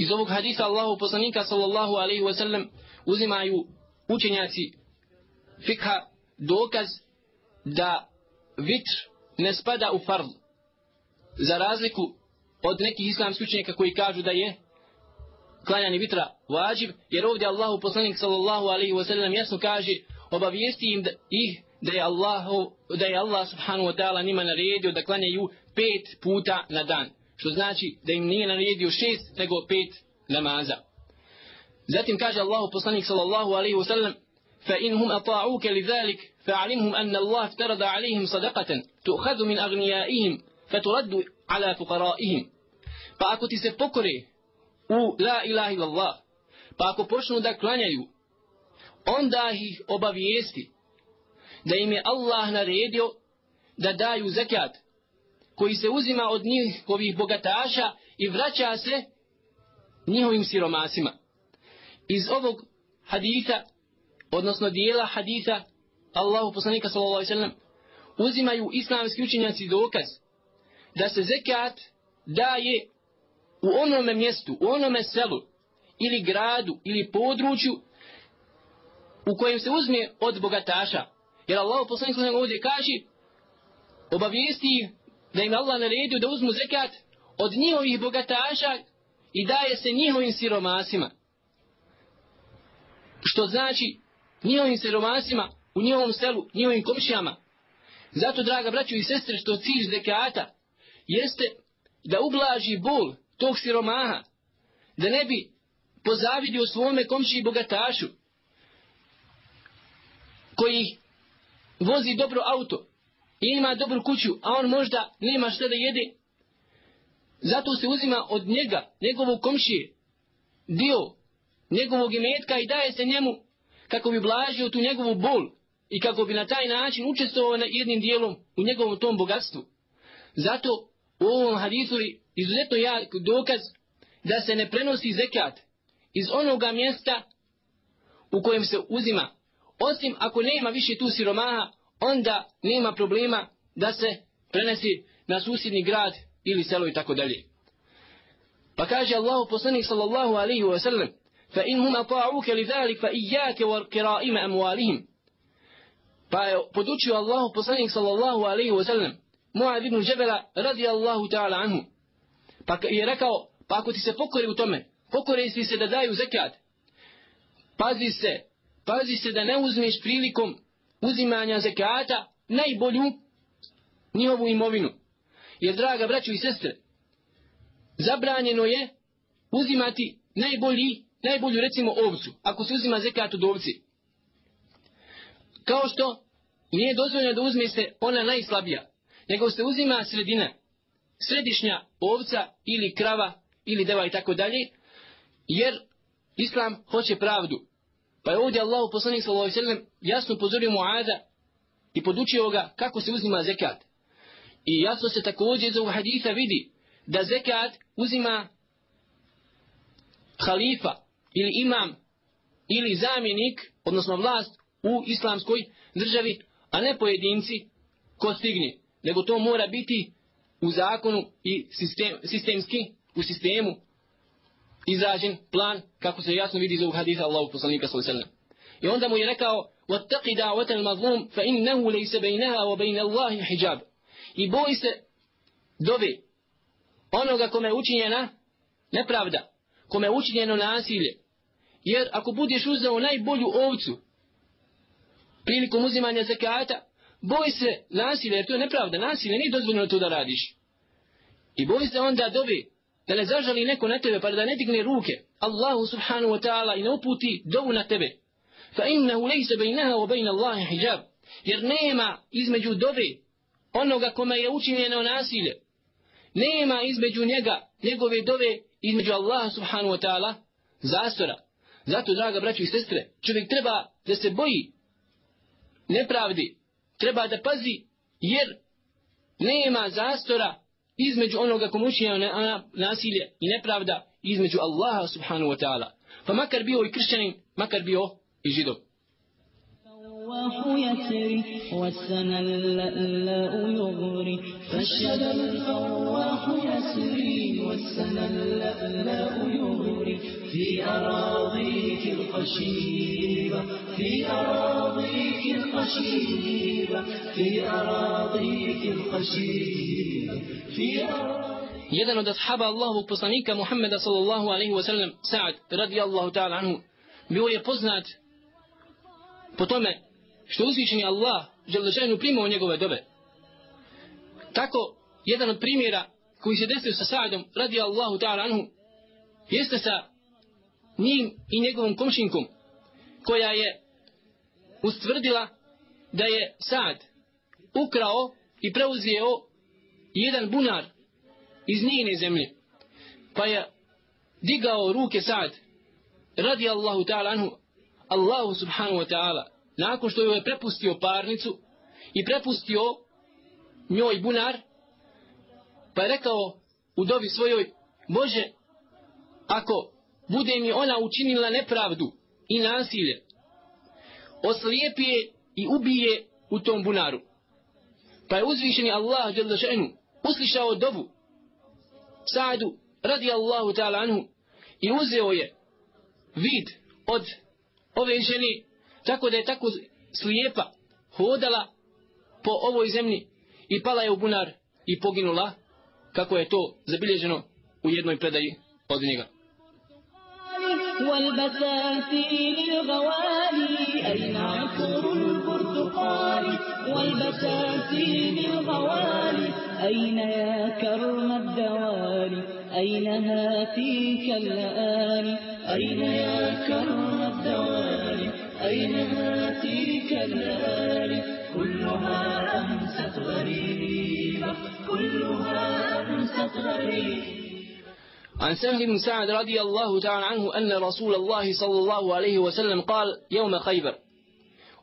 Iz ovog hadisa Allahu poslanika sallallahu alaihi wa sallam uzimaju učenjaci fikha dokaz da vitr ne spada u farz. Za razliku od nekih islamskih učenjaka koji kažu da je klanjanje vitra vađiv, jer ovdje Allahu poslanik sallallahu alaihi wa sallam jasno kaže obavijesti im da, ih da je, Allahu, da je Allah subhanahu wa ta'ala njima naredio da klanjaju pet puta na dan što znači da im nije naredio šest, nego pet namaza. Zatim kaže Allahu poslanik sallallahu alaihi wa sallam, فإنهم أطاعوك لذلك فأعلمهم أن الله افترض عليهم صدقة تؤخذ من أغنيائهم فترد على فقرائهم pa ako ti se pokore u la ilaha illallah pa ako počnu da klanjaju onda ih obavijesti da im je Allah naredio da daju zakat koji se uzima od njihovih bogataša i vraća se njihovim siromasima. Iz ovog haditha, odnosno dijela haditha Allahu poslanika sallallahu alaihi sallam, uzimaju islamski učenjaci dokaz da se zekat daje u onome mjestu, u onome selu ili gradu ili području u kojem se uzme od bogataša. Jer Allah poslanik sallallahu alaihi ovdje kaže obavijesti da im Allah naredio da uzmu zekat od njihovih bogataša i daje se njihovim siromasima. Što znači njihovim siromasima u njihovom selu, njihovim komšijama. Zato, draga braćo i sestre, što cilj zekata jeste da ublaži bol tog siromaha, da ne bi pozavidio svome komši i bogatašu, koji vozi dobro auto, i ima dobru kuću, a on možda nema šta da jede, zato se uzima od njega, njegovog komšije, dio njegovog imetka i daje se njemu kako bi blažio tu njegovu bol i kako bi na taj način učestvovao na jednim dijelom u njegovom tom bogatstvu. Zato u ovom hadisu je izuzetno jak dokaz da se ne prenosi zekat iz onoga mjesta u kojem se uzima, osim ako nema više tu siromaha, onda nema problema da se prenesi na susjedni grad ili selo i tako dalje. Pa kaže Allahu poslanik sallallahu alaihi wa sallam fa in hum ata'uke li dhalik fa ijake wa kiraima amualihim. Pa je podučio Allahu poslanik sallallahu alaihi wa sallam Muad ibn Džebela radi Allahu ta'ala anhu. Pa je rekao, pa ako ti se pokori u tome, pokori si se da daju zekat. Pazi se, pazi se da ne uzmeš prilikom uzimanja zekata najbolju njihovu imovinu. Jer, draga braćo i sestre, zabranjeno je uzimati najbolji, najbolju recimo ovcu, ako se uzima zekat od ovci. Kao što nije dozvoljeno da uzme se ona najslabija, nego se uzima sredina, središnja ovca ili krava ili deva i tako dalje, jer Islam hoće pravdu. Pa je ovdje Allah poslanik sallallahu alejhi ve sellem jasno upozorio Muada i podučio ga kako se uzima zekat. I jasno se također iz ovog hadisa vidi da zekat uzima halifa ili imam ili zamjenik, odnosno vlast u islamskoj državi, a ne pojedinci ko stigne. Nego to mora biti u zakonu i sistem, sistemski, u sistemu izražen plan kako se jasno vidi iz ovog hadisa Allahu poslanika sallallahu alejhi ve sellem. I onda mu je rekao: "Wattaqi da'wata al-mazlum fa innahu laysa baynaha wa bayna Allahi hijab." I boj se dove onoga kome je učinjena nepravda, kome je učinjeno nasilje. Jer ako budeš uzeo najbolju ovcu prilikom uzimanja zakata, boj se nasilja, jer to je nepravda, nasilje, nije dozvoljeno to da radiš. I boj se onda dobi da ne zažali neko na tebe, pa da ne digne ruke. Allahu subhanahu wa ta'ala i ne uputi dovu na tebe. Fa innahu lejse bejnaha wa bejna Allahi hijab. Jer nema između dove onoga kome je učinjeno nasilje. Nema između njega, njegove dove, između Allaha subhanahu wa ta'ala zastora. Zato, draga braćo i sestre, čovjek treba da se boji nepravdi. Treba da pazi, jer nema zastora između onoga komu učinjeno nasilje i nepravda između Allaha subhanahu wa ta'ala. Pa makar bio i kršćanin, makar bio i židov. في أراضيك الخشيبة في أراضيك الخشيبة Jedan od ashaba Allahovog poslanika Muhammeda sallallahu alaihi wa sallam, Sa'ad radijallahu ta'ala anhu, bio je poznat po tome što uzvišeni Allah želešajnu primao njegove dobe. Tako, jedan od primjera koji se desio sa Sa'adom radi Allahu ta'ala anhu, jeste sa njim i njegovom komšinkom, koja je ustvrdila da je Sa'ad ukrao i preuzio jedan bunar iz njene zemlje. Pa je digao ruke Sad radi Allahu ta'ala anhu, Allahu subhanahu wa ta'ala nakon što joj je prepustio parnicu i prepustio njoj bunar, pa je rekao u dobi svojoj, Bože, ako bude mi ona učinila nepravdu i nasilje, oslijepije i ubije u tom bunaru. Pa je uzvišeni Allah ženu uslišao dobu Sa'du radi Allahu ta'ala anhu i uzeo je vid od ove žene tako da je tako slijepa hodala po ovoj zemlji i pala je u bunar i poginula kako je to zabilježeno u jednoj predaji od njega. والبساتين الغوالي أين عطر البرتقال والبساتين الغوالي أين يا كرم الدوالي أين هاتيك اللآلي أين يا كرم الدوالي أين هاتيك اللآلي كلها أمست غريبة كلها أمست غريبة. عن سهل بن سعد رضي الله تعالى عنه أن رسول الله صلى الله عليه وسلم قال يوم خيبر.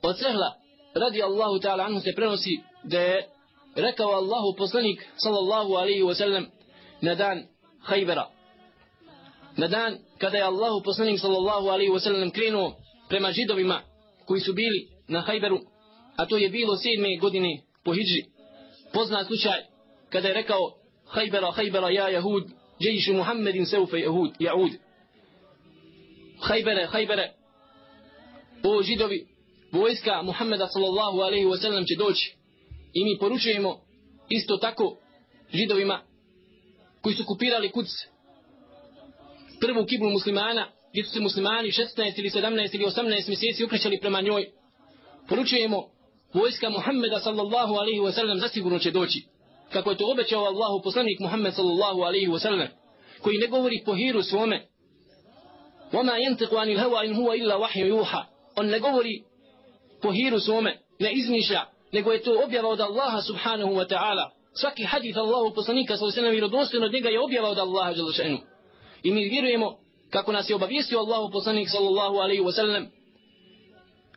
od Sehla radi Allahu ta'ala anhu se prenosi rekao Allahu poslanik sallallahu alaihi wa sallam na dan Hajbera. Na dan kada je Allahu poslanik sallallahu alaihi wa sallam krenuo prema židovima koji su bili na Hajberu, a to je bilo sedme godine po hijđi. Poznat slučaj kada je rekao Hajbera, Hajbera, ja Jahud, جيش محمد سوف يهود يعود خيبره خيبره o židovi vojska Muhammeda sallallahu alaihi wa sallam će doći i mi poručujemo isto tako židovima koji su kupirali kuc prvu kiblu muslimana gdje su se muslimani 16 ili 17 ili 18 mjeseci ukrećali prema njoj poručujemo vojska Muhammeda sallallahu alaihi wa sallam zasigurno će doći kako je to obećao Allahu poslanik Muhammed sallallahu alaihi wa sallam, koji ne govori po hiru svome. Wama yantiqu anil hawa in huwa illa wahyu yuha. On ne govori po hiru svome, ne izmišlja, nego je to objava od Allaha subhanahu wa ta'ala. Svaki hadith Allahu poslanika alaihi wa sallam vjerodostojno od njega je objava od Allaha dželle I mi vjerujemo kako nas je obavijestio Allahu poslanik sallallahu alaihi wa sallam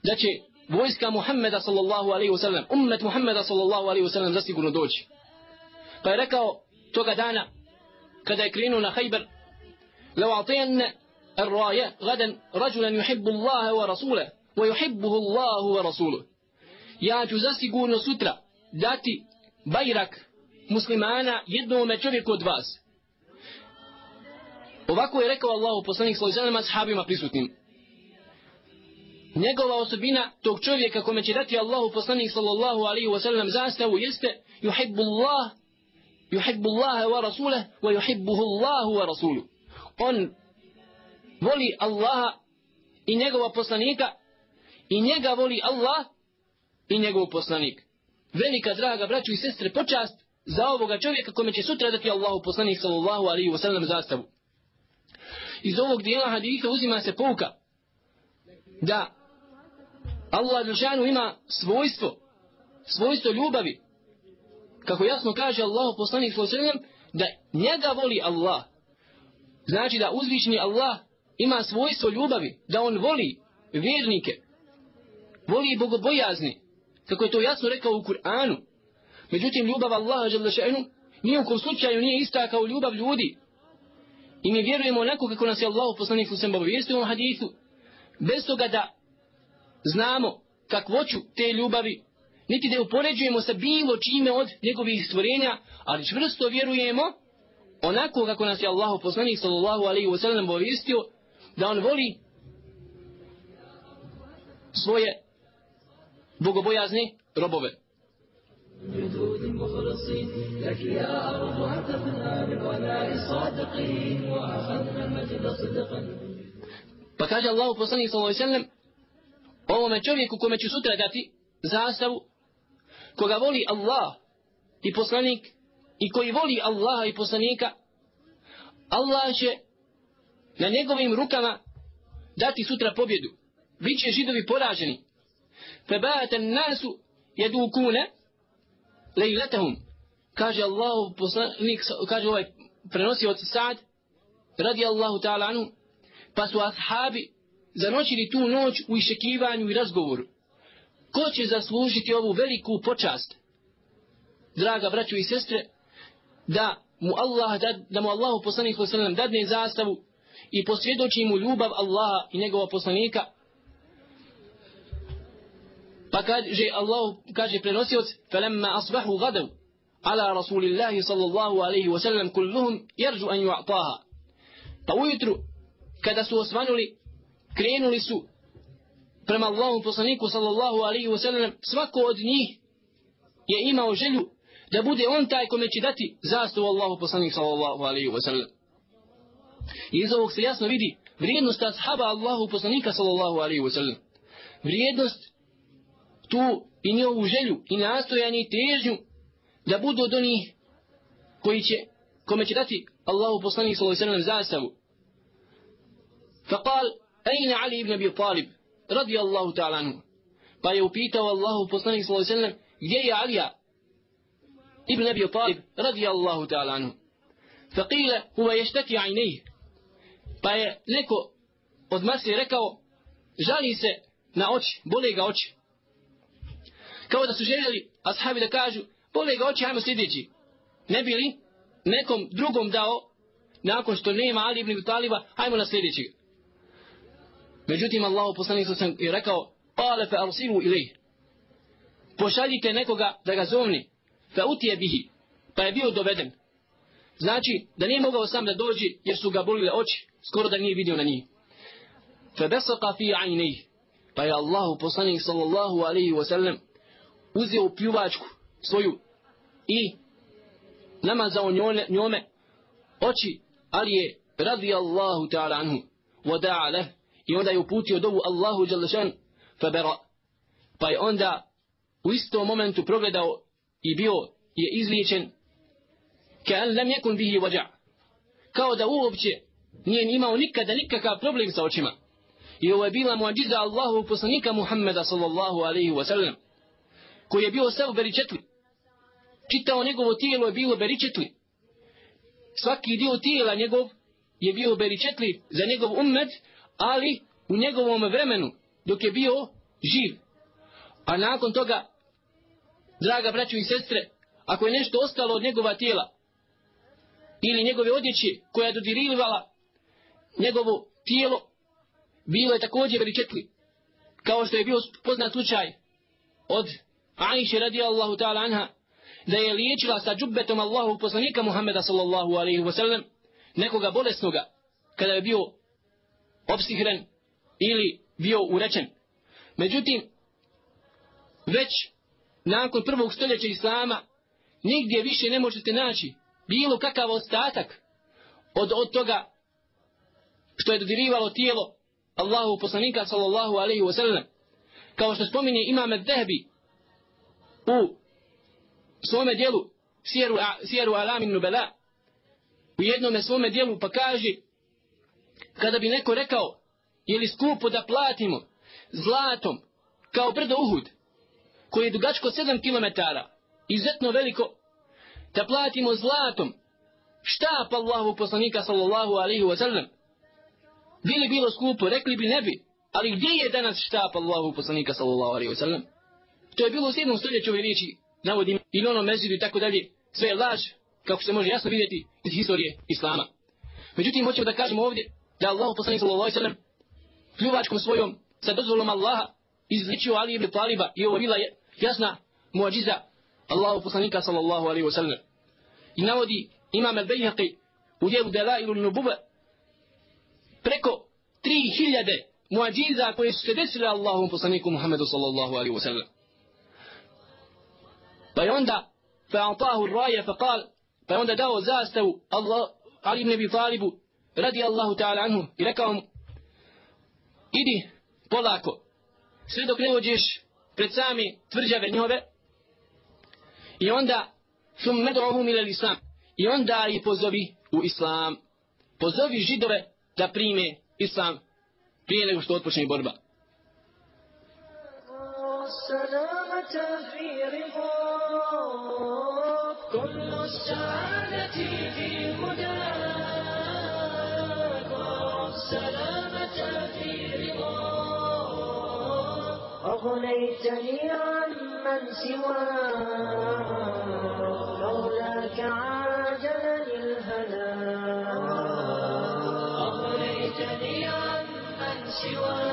da će vojska Muhammeda sallallahu alaihi wa sallam, ummet Muhammeda sallallahu alaihi wa sallam zasigurno doći. Pa je rekao toga dana kada je krenuo na Hajber لو أعطينا الراية غدا رجلا يحب الله ورسوله ويحبه الله ورسوله ja ću zasigurno sutra dati bajrak muslimana jednome čovjeku od vas. Ovako je rekao Allah poslanik sallallahu alejhi ashabima prisutnim. Njegova osobina tog čovjeka kome će dati Allahu poslanik sallallahu alejhi ve sellem zastavu jeste yuhibbu Allah yuhibbu Allaha wa rasulahu wa yuhibbuhu Allahu wa rasuluhu. On voli Allaha i njegova poslanika i njega voli Allah i njegov poslanik. Velika draga braću i sestre počast za ovoga čovjeka kome će sutra dati Allahu poslanik sallallahu alaihi wasallam zastavu. iz ovog dijela haditha uzima se pouka da Allah Đelšanu ima svojstvo, svojstvo ljubavi. Kako jasno kaže Allah poslanik sallallahu da njega voli Allah. Znači da uzvišni Allah ima svojstvo ljubavi, da on voli vjernike, voli bogobojazni, kako je to jasno rekao u Kur'anu. Međutim, ljubav Allaha Đelešanu nije u kom slučaju nije ista kao ljubav ljudi. I mi vjerujemo onako kako nas je Allah poslanik sallam obavijestio u ovom hadithu, bez toga da znamo kakvoću te ljubavi, niti da je upoređujemo sa bilo čime od njegovih stvorenja, ali čvrsto vjerujemo onako kako nas je Allah poslanik sallallahu alaihi wa sallam obavijestio da on voli svoje bogobojazne robove. جدود مخلصين لك يا أرض هتفنا بالولاء صادقين وأخذنا المجد صدقا Pa kaže Allah poslanik sallallahu alaihi wa sallam ovome čovjeku kome ću sutra dati zastavu koga voli Allah i poslanik i koji voli Allaha i poslanika Allah će na njegovim rukama dati sutra pobjedu Biće židovi poraženi فبات الناس يدوكون ليلتهم kaže Allah poslanik kaže ovaj prenosi od Sa'd radi Allahu ta'ala anu pa su ashabi zanoćili tu noć u išekivanju i razgovoru. Ko će zaslužiti ovu veliku počast? Draga braćo i sestre, da mu Allah, da, da mu Allahu poslanik sallam dadne zastavu i posvjedoči mu ljubav Allaha i njegova poslanika. Pa kaže Allah, kaže prenosioc, فَلَمَّا أَصْبَحُوا غَدَوْا على رسول الله صلى الله عليه وسلم كلهم يرجو أن يعطاها pa ujutru kada su osvanuli krenuli su prema Allahu poslaniku sallallahu alaihi wa sallam svako od njih je imao želju da bude on taj kome će dati zastavu Allahu poslaniku sallallahu alaihi wa sallam i iz ovog se jasno vidi vrijednost ashaba Allahu poslanika sallallahu alaihi wa sallam vrijednost tu i njovu želju i nastojanje i težnju da budu od onih koji će kome će dati Allahu poslanik sallallahu alaihi wa sallam zastavu فقال أين علي بن أبي طالب رضي الله تعالى عنه pa je upitao Allahu poslanik sallallahu alejhi ve sellem gdje je Alija ibn Abi Talib radijallahu ta'ala anhu فقيل هو يشتكي عينيه pa je neko od masi rekao žali se na oči bole ga oči kao da su željeli ashabi da kažu bole ga oči ajmo sljedeći ne bili nekom drugom dao nakon što nema Ali ibn Taliba ajmo na sljedećeg Međutim, Allah poslanik sam je rekao, Pale fe arsilu ilih. Pošaljite nekoga da ga zovni, fe utije bihi. Pa je bio doveden. Znači, da nije mogao sam da dođi, jer su ga bolile oči, skoro da nije vidio na njih. Fe besaka fi ajnih. Pa je Allahu poslanik sallallahu alaihi wa sallam uzeo pljuvačku svoju i namazao njome, njome oči, ali je radi Allahu ta'ala anhu, wada'a leh, i onda je uputio dovu Allahu Đalešan fabera. Pa je onda u istom momentu progledao i bio je izliječen kan lam yakun bihi waja. Kao da uopće nije imao nikada nikakav problem sa očima. I ovo je bila muadžiza Allahu poslanika Muhammeda sallallahu alaihi wa sallam koji je bio sav beričetli. Čitao njegovo tijelo je bilo beričetli. Svaki dio tijela njegov je bio beričetli za njegov ummet ali u njegovom vremenu dok je bio živ. A nakon toga, draga braću i sestre, ako je nešto ostalo od njegova tijela ili njegove odjeće koja je dodirivala njegovo tijelo, bilo je također veličetli. Kao što je bio poznat slučaj od Aisha radijallahu ta'ala anha, da je liječila sa džubbetom Allahu poslanika Muhammeda sallallahu alaihi wa sallam nekoga bolesnoga kada je bio opsihren ili bio urečen. Međutim, već nakon prvog stoljeća Islama nigdje više ne možete naći bilo kakav ostatak od, od toga što je dodirivalo tijelo Allahu poslanika sallallahu alaihi wa sallam. Kao što spominje imame Dehbi u svome dijelu Sjeru, Sjeru Alamin Nubela u jednom svome dijelu pa kaže kada bi neko rekao, je li skupo da platimo zlatom kao brdo Uhud, koji je dugačko 7 km, izuzetno veliko, da platimo zlatom štap Allahu poslanika sallallahu alaihi wa sallam, bili bilo skupo, rekli bi ne bi, ali gdje je danas štap Allahu poslanika sallallahu alaihi wa sallam? To je bilo u 7. stoljeću ove riječi, navodim, ili ono mezidu i tako dalje, sve je laž, kako se može jasno vidjeti iz historije Islama. Međutim, hoćemo da kažemo ovdje da Allah poslanik sallallahu alejhi ve pljuvačkom svojom sa dozvolom Allaha izličio Ali ibn Taliba i ovo bila je jasna muadžiza Allahu poslanika sallallahu alejhi ve sallam. I navodi Imam al-Bejhaqi u dijelu Dalailul Nububa preko 3000 muadžiza koje su se desile Allahu poslaniku Muhammedu sallallahu alejhi ve sallam. Pa je onda فأعطاه الراية فقال pa je onda dao zastavu Allah, Ali ibn Abi Talibu radi Allahu ta'ala anhu i rekao mu idi polako sve dok ne uđeš pred sami tvrđave njove i onda sum med'uhum ila islam i onda i pozovi u islam pozovi židove da prime islam prije nego što otpočne borba السلامة في رضاك كل السعادة في هداك السلامة في رضاك أغنيتني عن من سواك. لولاك عاجلني الهنا. أغنيتني عن من سواك.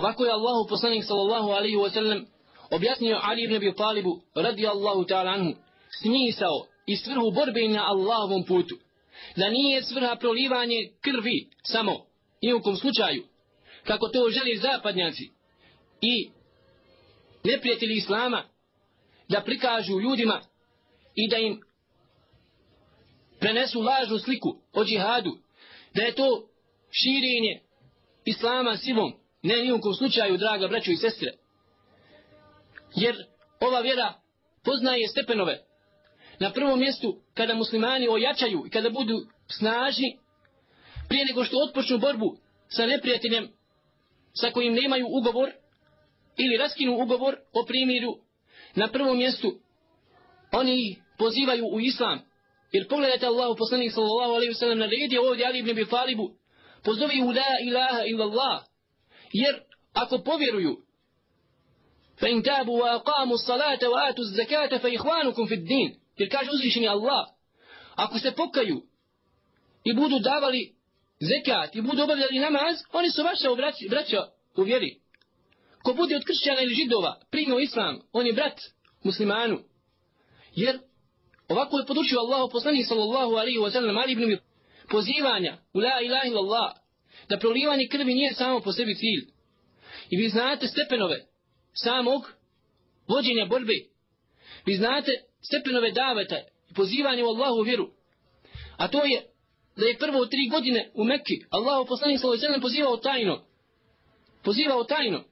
Ovako je Allahu poslanik sallallahu alaihi wa sallam objasnio Ali ibn Abi Talibu radi Allahu ta'ala anhu smisao i svrhu borbe na Allahovom putu. Da nije svrha prolivanje krvi samo i u kom slučaju kako to želi zapadnjaci i neprijatelji Islama da prikažu ljudima i da im prenesu lažnu sliku o džihadu, da je to širenje Islama silom, ne nijukom slučaju, draga braćo i sestre. Jer ova vjera poznaje stepenove. Na prvom mjestu, kada muslimani ojačaju i kada budu snažni, prije nego što otpočnu borbu sa neprijateljem sa kojim nemaju ugovor ili raskinu ugovor o primiru, na prvom mjestu oni pozivaju u islam. Jer pogledajte Allahu poslanik sallallahu alaihi wa sallam naredio ovdje Ali ibn Abi Talibu pozovi u la ilaha illa Allah. Jer ako povjeruju fa in tabu wa aqamu salata wa atu zakata fa ihwanukum fi din. Jer kaže uzvišeni Allah ako se pokaju i budu davali zekat i budu obavljali namaz, oni su vaša braća u vjeri. Ko bude od kršćana ili židova primio islam, on je brat muslimanu. Jer ovako je podučio Allah poslanik sallallahu alaihi wa sallam Ali ibn pozivanja u la ilaha illallah da prolivanje krvi nije samo po sebi cilj. I vi znate stepenove samog vođenja borbe. Vi znate stepenove daveta i pozivanje u Allahu vjeru. A to je da je prvo tri godine u Mekki Allahu poslanik sallallahu alejhi ve pozivao tajno. Pozivao tajno.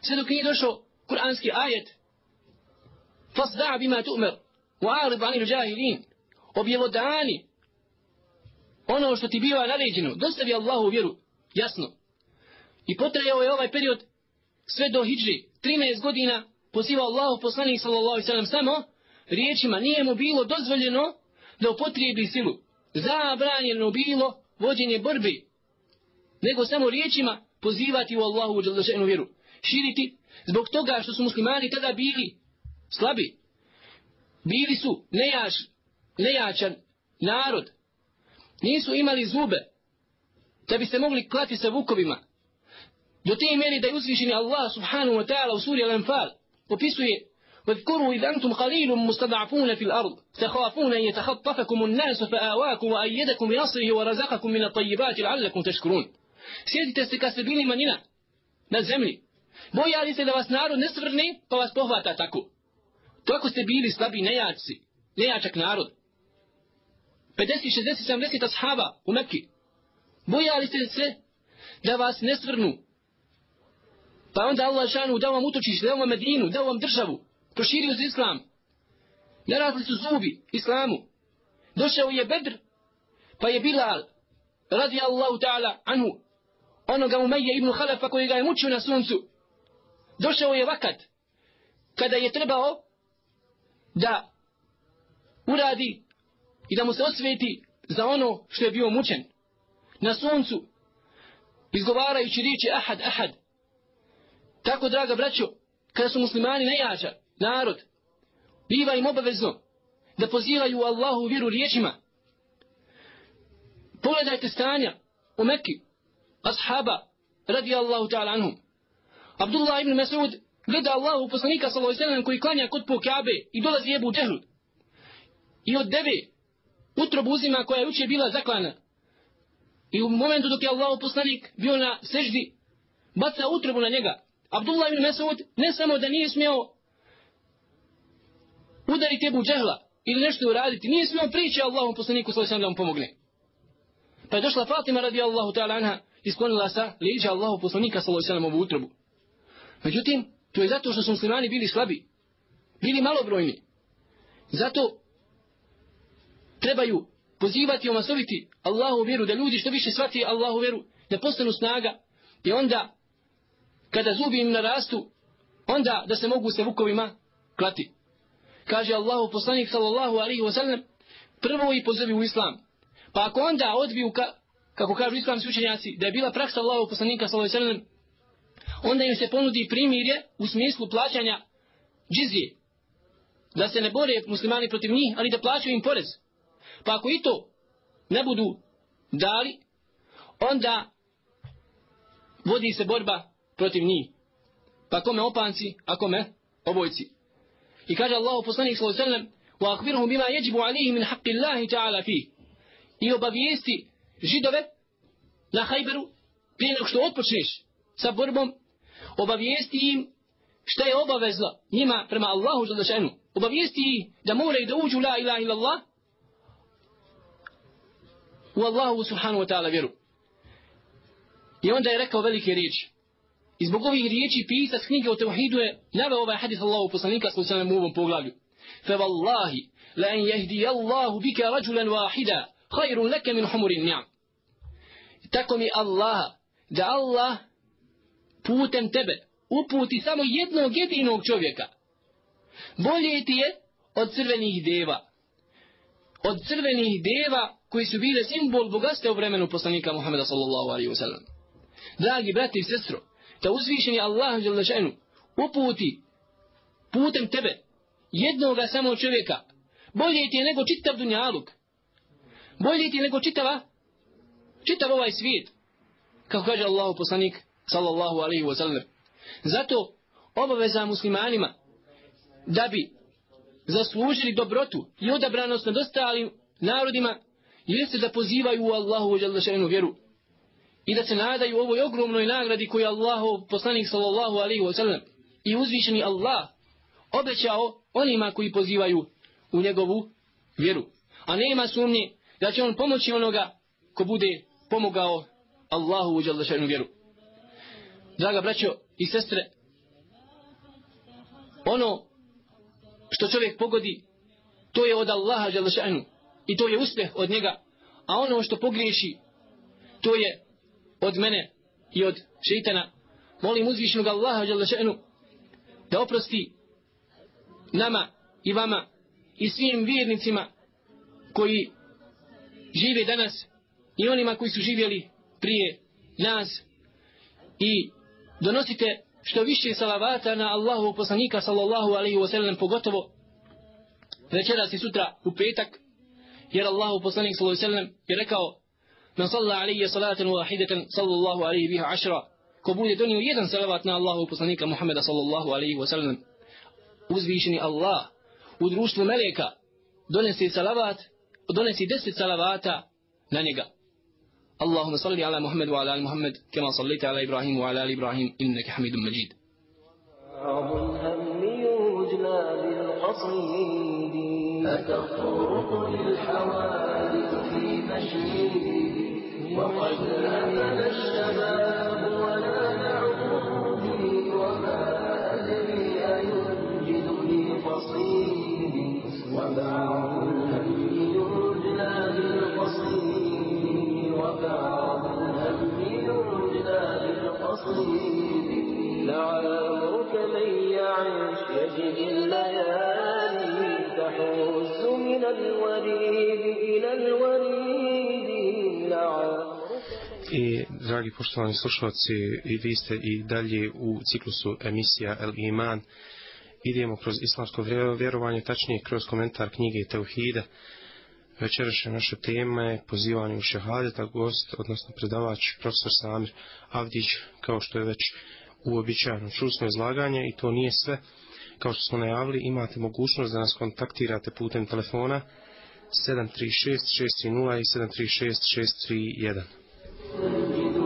Sve dok nije došao kuranski ajet Fasda' bima tu'mer wa a'rid 'anil jahilin. Objelodani ono što ti biva naređeno, dostavi Allahu vjeru, jasno. I potrajao je ovaj period sve do hijđri, 13 godina, poziva Allahu poslanik sallallahu alejhi ve sellem samo riječima nije mu bilo dozvoljeno da upotrijebi silu. Zabranjeno bilo vođenje borbi, nego samo riječima pozivati u Allahu dželešenu vjeru. Širiti zbog toga što su muslimani tada bili slabi. Bili su nejaš, nejačan narod. Nisu imali zube da bi se mogli klati sa vukovima. Do te mjeri da je uzvišeni Allah subhanahu wa ta'ala u suri Al-Anfal opisuje واذكروا إذ أنتم قليل مستضعفون في الأرض تخافون أن يتخطفكم الناس فآواكم وأيدكم بنصره ورزقكم من الطيبات لعلكم تشكرون Sjedite se kad ste bili manjina na zemlji. Bojali se da vas narod ne svrne pa vas pohvata tako. Tako ste bili slabi nejačci, nejačak narod. 50, 60, 70 ashaba u Mekki. Bojali ste se da vas ne svrnu. Pa onda Allah šanu dao vam utočiš, dao vam Medinu, dao vam državu, proširio se islam. Narasli su zubi islamu. Došao je Bedr, pa je Bilal, radi Allahu ta'ala anhu, onoga Umeje ibn Halefa koji ga je mučio na suncu. Došao je vakat, kada je trebao da uradi i da mu se osveti za ono što je bio mučen. Na suncu, izgovarajući riječi ahad, ahad. Tako, draga braćo, kada su muslimani najjača, narod, biva im obavezno da pozivaju Allahu vjeru riječima. Pogledajte stanja u Mekki, ashaba, radi Allahu ta'ala anhum. Abdullah ibn Masud gleda Allahu poslanika sallallahu alejhi koji klanja kod po Kabe i dolazi Ebu Džehl. I od deve utrobu uzima koja je uče bila zaklana. I u momentu dok je Allah poslanik bio na seždi, baca utrobu na njega. Abdullah ibn Mesud ne samo da nije smio udariti Ebu Džehla ili nešto uraditi, nije smio prići Allahom poslaniku sallallahu alejhi da mu pomogne. Pa je došla Fatima radi Allahu ta'ala anha i sklonila sa lijeđa Allahu poslanika sallallahu alejhi ovu utrobu. Međutim, to je zato što su muslimani bili slabi, bili malobrojni. Zato trebaju pozivati i omasoviti Allahu vjeru, da ljudi što više shvati Allahu vjeru, da postanu snaga i onda kada zubi im narastu, onda da se mogu se vukovima klati. Kaže Allahu poslanik sallallahu alaihi wa sallam, prvo i pozovi u islam. Pa ako onda odbiju, ka, kako kažu islamski učenjaci, da je bila praksa Allahu poslanika sallallahu alaihi wa sallam, onda im se ponudi primirje u smislu plaćanja džizije. Da se ne bore muslimani protiv njih, ali da plaćaju im porez. Pa ako i to ne budu dali, onda vodi se borba protiv njih. Pa kome opanci, a kome obojci. I kaže Allahu poslanik sallallahu alejhi ve sellem: "Wa akhbirhum bima yajibu alayhi min haqqi Allah ta'ala fi." I obavijesti židove na Hajberu prije nego što otpočneš sa borbom, obavijesti im šta je obavezno njima prema Allahu za Obavijesti ih da moraju da uđu la ilaha illallah u Allahu subhanahu wa ta'ala vjeru. I onda je rekao velike riječi. I zbog ovih riječi pisac knjige o tevhidu je naveo ovaj hadis Allahu poslanika s sallam u ovom poglavlju. Fe vallahi, la en jehdi Allahu bika rađulan wahida, hajru leke min humurin ni'am. Tako mi Allah, da Allah putem tebe uputi samo jednog jedinog čovjeka. Bolje ti je od crvenih deva. Od crvenih deva koji su bile simbol bogatstva u vremenu poslanika Muhammeda sallallahu alaihi wasallam. Dragi brati i sestro, da uzvišeni Allah želešenu uputi putem tebe jednoga samo čovjeka, bolje ti je nego čitav dunjaluk. Bolje ti je nego čitava, čitav ovaj svijet. Kako kaže Allah poslanik sallallahu alaihi wasallam. Zato obaveza muslimanima da bi zaslužili dobrotu i odabranost nad ostalim narodima jeste da pozivaju u Allahu u vjeru i da se nadaju ovoj ogromnoj nagradi koju Allahu poslanik sallallahu alaihi wa sallam i uzvišeni Allah obećao onima koji pozivaju u njegovu vjeru. A nema sumnje da će on pomoći onoga ko bude pomogao Allahu u Đalešenu vjeru. Draga braćo i sestre, ono što čovjek pogodi, to je od Allaha Đalešenu i to je uspjeh od njega, a ono što pogriješi, to je od mene i od šeitana. Molim uzvišnog Allaha Đalešenu da oprosti nama i vama i svim vjernicima koji žive danas i onima koji su živjeli prije nas. I donosite što više salavata na Allahu poslanika sallallahu alaihi wasallam pogotovo večeras i sutra u petak. Jer Allahu poslanik sallallahu alaihi wa sallam je rekao man salla alaihi salatan wahidatan sallallahu alaihi biha ašra ko bude donio jedan salavat na Allahu poslanika Muhammeda sallallahu alaihi wa sallam uzvišeni Allah u društvu meleka donesi salavat donesi deset salavata na njega اللهم صل على محمد وعلى ال محمد كما صليت على إبراهيم وعلى ال إبراهيم انك حميد مجيد. بعض الهم يجلى بالقصيد أتخرق للحوادث في مشيي وقد أمل الشباب ولا نعودي وما أدري أينجدني قصيدي وبعض الهم يرجى بالقصيد وبعض الهم يرجى بالقصيد لعمرك من يعيش يجد الليالي تحول I, dragi poštovani slušalci, i vi ste i dalje u ciklusu emisija El Iman. Idemo kroz islamsko vjerovanje, tačnije kroz komentar knjige Teuhida. Večerašnja naša tema je pozivanje u šehadeta, gost, odnosno predavač, profesor Samir Avdić, kao što je već uobičajeno. Čuli smo izlaganje i to nije sve. Kao što smo najavili, imate mogućnost da nas kontaktirate putem telefona 736 630 i 736 631. تجد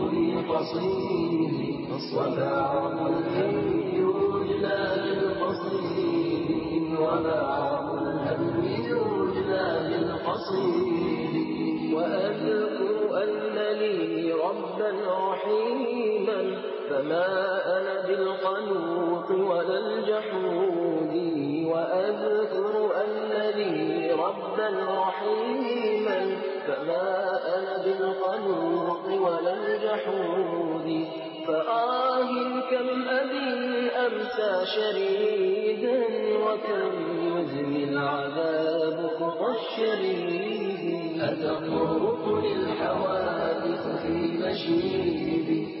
القصيد وبعض الهم يجلى بالقصيد وبعض الهم يجلى بالقصيد وأذكر أن لي ربا رحيما فما أنا بالقنوط ولا الجحود وأذكر لي ربا رحيما فما أنا بالقنوط ولا الجحود فآه كم أبي أمسى شريدا وكم يزني العذاب خطى الشريد أتطرق للحوادث في مشيبي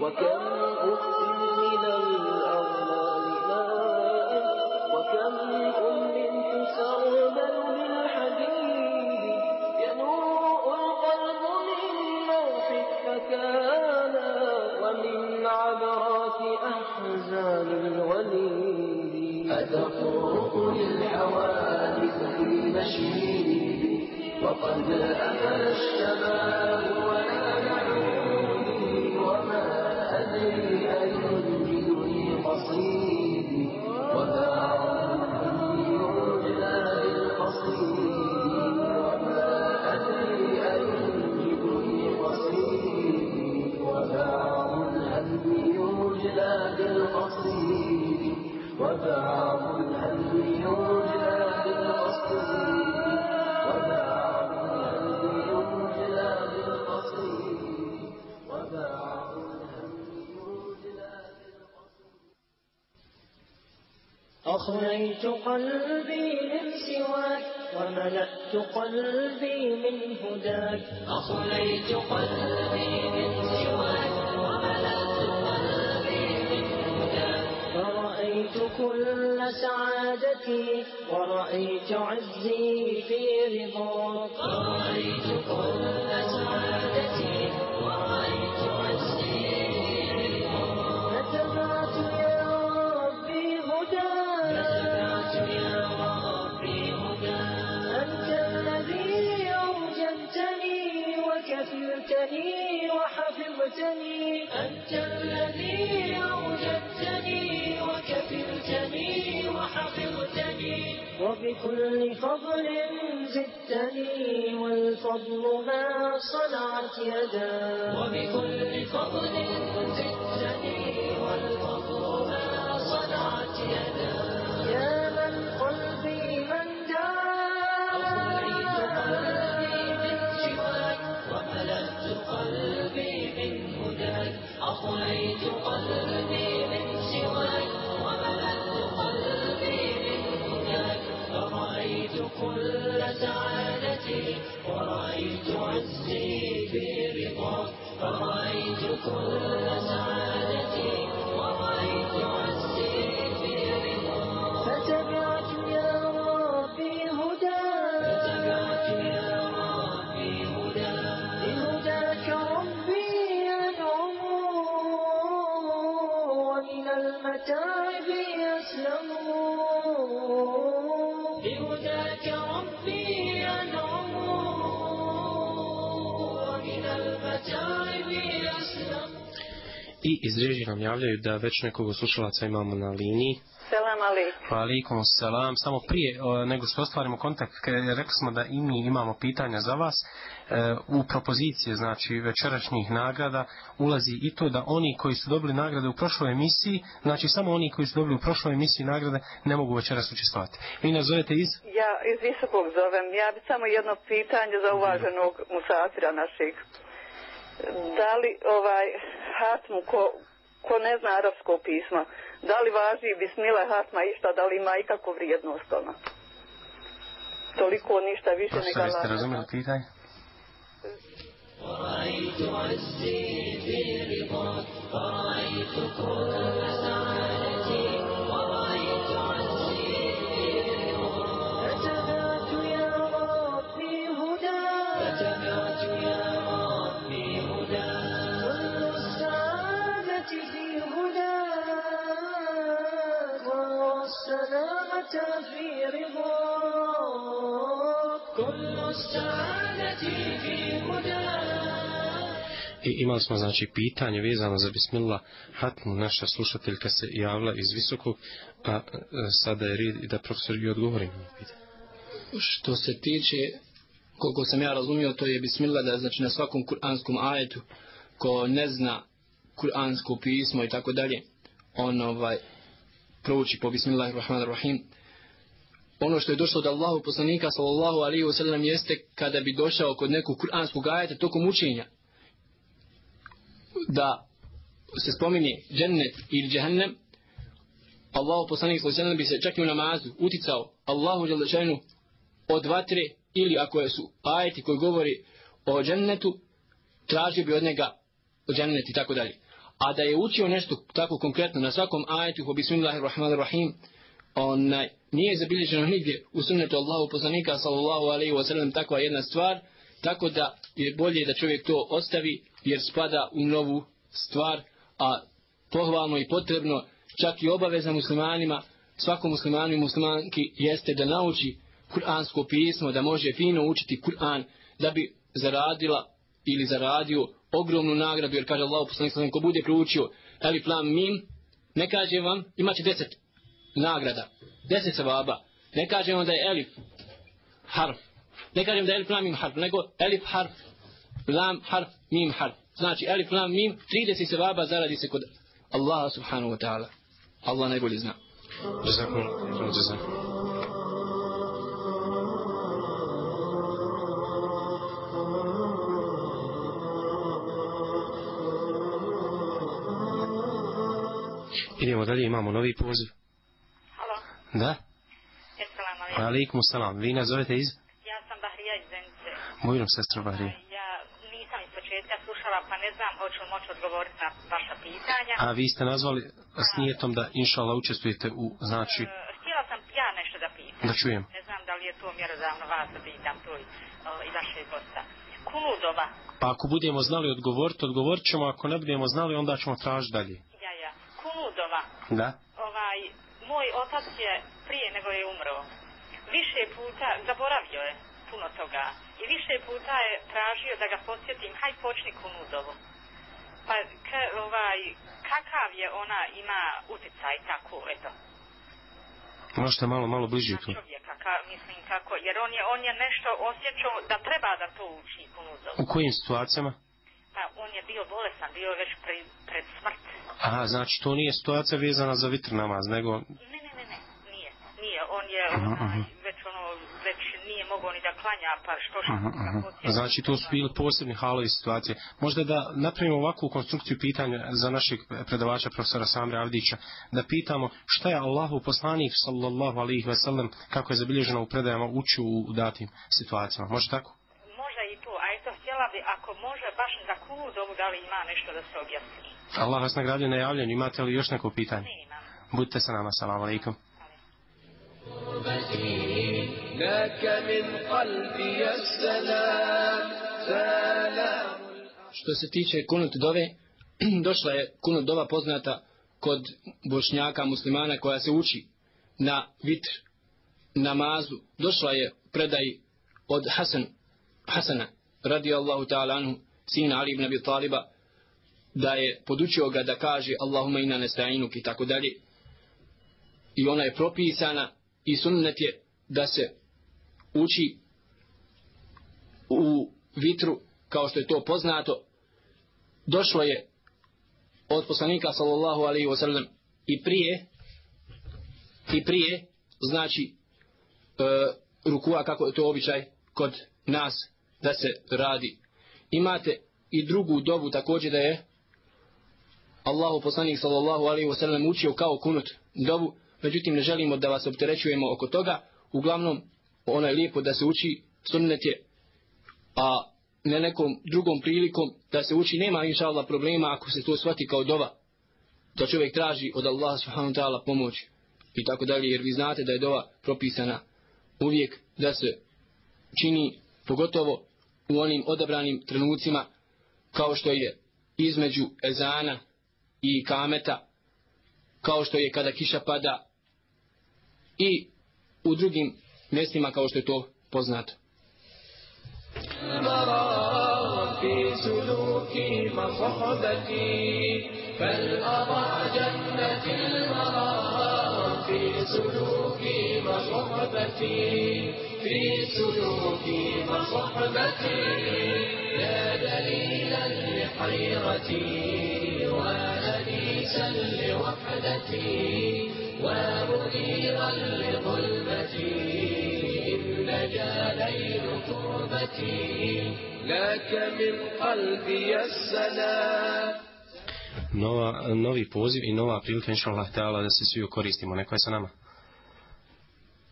وكم أخت من الأغلال لاءت وكم أم تسربل بالحديد ينوء القلب من موت فكانا ومن عبرات أحزان الوليد. أتطرق للحوادث في مشيدي وقد أكل الشباب ولا يعودي القصيد وباع الهم عجلى بالقصيد وباع أخليت قلبي من سواك وملأت قلبي من هداك. أخليت قلبي من سواك فرأيت كل سعادتي ورأيت عزي في رضاك. فرأيت كل سعادتي وكفلتني وحفظتني. أنت الذي أوجدتني وكفلتني وحفظتني. وبكل فضل زدتني والفضل ما صنعت يدا. وبكل فضل زدتني والفضل ما صنعت يدا. soul. I iz režije nam javljaju da već nekog slušalaca imamo na liniji. Selam alaikum. Alaikum selam. Samo prije o, nego što ostvarimo kontakt, rekli smo da i mi imamo pitanja za vas. E, u propozicije, znači večerašnjih nagrada, ulazi i to da oni koji su dobili nagrade u prošloj emisiji, znači samo oni koji su dobili u prošloj emisiji nagrade, ne mogu večeras učestvovati. Vi nas zovete iz? Ja iz Visokog zovem. Ja bi samo jedno pitanje za uvaženog musafira našeg Da li ovaj hatmu ko, ko ne zna arapsko pismo, da li važi bismile hatma išta, da li ima ikakvu vrijednost ona? Toliko ništa više nego Profesor, jeste Allah. razumeli pitanje? رأيت عزي في رضاك فرأيت كل imali smo znači pitanje vezano za Bismillah Hatmu, naša slušateljka se javila iz Visokog, a a sada je red i da profesor i odgovori na pitanje. Što se tiče, koliko sam ja razumio, to je bismillah da znači na svakom kuranskom ajetu ko ne zna kuransko pismo i tako dalje, on ovaj prouči po bismillahirrahmanirrahim. Ono što je došlo od Allahu poslanika sallallahu alaihi wa sallam jeste kada bi došao kod nekog kuranskog ajeta tokom učenja da se spomeni džennet ili džehennem Allahu poslanik sallallahu alejhi ve sellem bi se čak i u namazu uticao Allahu dželle od vatre ili ako su ajeti koji govori o džennetu tražio bi od njega džennet i tako dalje. A da je učio nešto tako konkretno na svakom ajetu po bismillahirrahmanirrahim onaj nije zabilježeno nigdje u sunnetu Allahu poslanika sallallahu alejhi ve sellem takva jedna stvar tako da je bolje da čovjek to ostavi jer spada u novu stvar a pohvalno i potrebno čak i obaveza muslimanima svakom muslimanu i muslimanki jeste da nauči kuransko pismo da može fino učiti Kur'an da bi zaradila ili zaradio ogromnu nagradu jer kaže Allah poslanik sallam, ko bude proučio Elif Lam Mim ne kaže vam imaće deset nagrada deset savaba. ne kaže vam da je Elif harf ne kažem da je Elif Lam Mim harf nego Elif harf Lam harf Mim harf znači Elif Lam Mim 30 sevaba zaradi se kod Allaha subhanahu wa ta'ala Allah najbolje zna Jazakum, jazakum. Idemo dalje, imamo novi poziv. Halo, Da? assalamu alaikum. Alaikum salam. Vi nas zovete iz? Ja sam Bahrija iz Zenice. Mojnom sestra Bahrija. Ja nisam iz početka slušala, pa ne znam hoću li moći odgovoriti na vaša pitanja. A vi ste nazvali s nijetom da inšala učestvujete u, znači, E, Htjela sam ja nešto da pitam. da čujem. Ne znam da li je to mjerozavno vas da pitam tu i, o, i vašeg gosta. Kunudova, Pa ako budemo znali odgovoriti, odgovorit ćemo, ako ne budemo znali, onda ćemo tražiti dalje. ja, ja. Kunudova, Da? ovaj, moj otac je prije nego je umro. Više puta, zaboravio je puno toga. I više puta je tražio da ga podsjetim, haj počni kunudovu. Pa, k, ovaj, kakav je ona ima uticaj tako, eto, Možete malo, malo bliže tu. čovjeka, ka, mislim kako, jer on je, on je nešto osjećao da treba da to uči kunudovu. U kojim situacijama? Pa, on je bio bolesan, bio je već pri, pred smrt. Aha, znači to nije situacija vezana za vitr namaz, nego... Ne, ne, ne, ne, nije, on je Aha, aha. već ono, već nije mogao ni da klanja, pa što što Aha, aha. Znači to su bili posebni halovi situacije. Možda da napravimo ovakvu konstrukciju pitanja za našeg predavača profesora Samra Avdića, da pitamo šta je Allahu poslanik sallallahu alaihi ve sellem kako je zabilježeno u predajama učio u datim situacijama. Može tako? Može i to, a eto htjela bi, ako može, baš za kunudovu, da li ima nešto da se objasni. Allah vas nagradio na javljanju. Imate li još neko pitanje? Nemam. Budite sa nama. Salam alaikum. لك من قلبي السلام سلام Što se tiče kunut dove, došla je kunut dova poznata kod bošnjaka muslimana koja se uči na vitr namazu. Došla je predaj od Hasan, Hasana radi Allahu ta'ala anhu, sina Ali ibn Abi Taliba, da je podučio ga da kaže Allahumma inna nesta'inuk i tako dalje. I ona je propisana i sunnet je da se uči u vitru kao što je to poznato. Došlo je od poslanika sallallahu alaihi wa sallam i prije i prije znači e, rukua kako je to običaj kod nas da se radi. Imate i drugu dobu također da je Allahu poslanik sallallahu alaihi wa sallam učio kao kunut dobu, međutim ne želimo da vas opterećujemo oko toga, uglavnom ono je lijepo da se uči sunnet je, a ne nekom drugom prilikom da se uči, nema inša Allah problema ako se to shvati kao dova, da čovjek traži od Allaha subhanahu ta'ala pomoć i tako dalje, jer vi znate da je dova propisana uvijek da se čini pogotovo u onim odabranim trenucima kao što je između ezana i kameta kao što je kada kiša pada i u drugim mjestima kao što je to poznato. في سلوكي مصحبتي فالأضع جنة المرام في سلوكي مصحبتي في سلوكي مصحبتي يا دليلا لحيرتي وأنيسا لوحدتي ومنيرا لظلمتي إن نجا ليل كربتي لك من قلبي السلام Nova, novi poziv i nova prilika, inša Allah, ta'ala, da se svi koristimo. Neko je sa nama.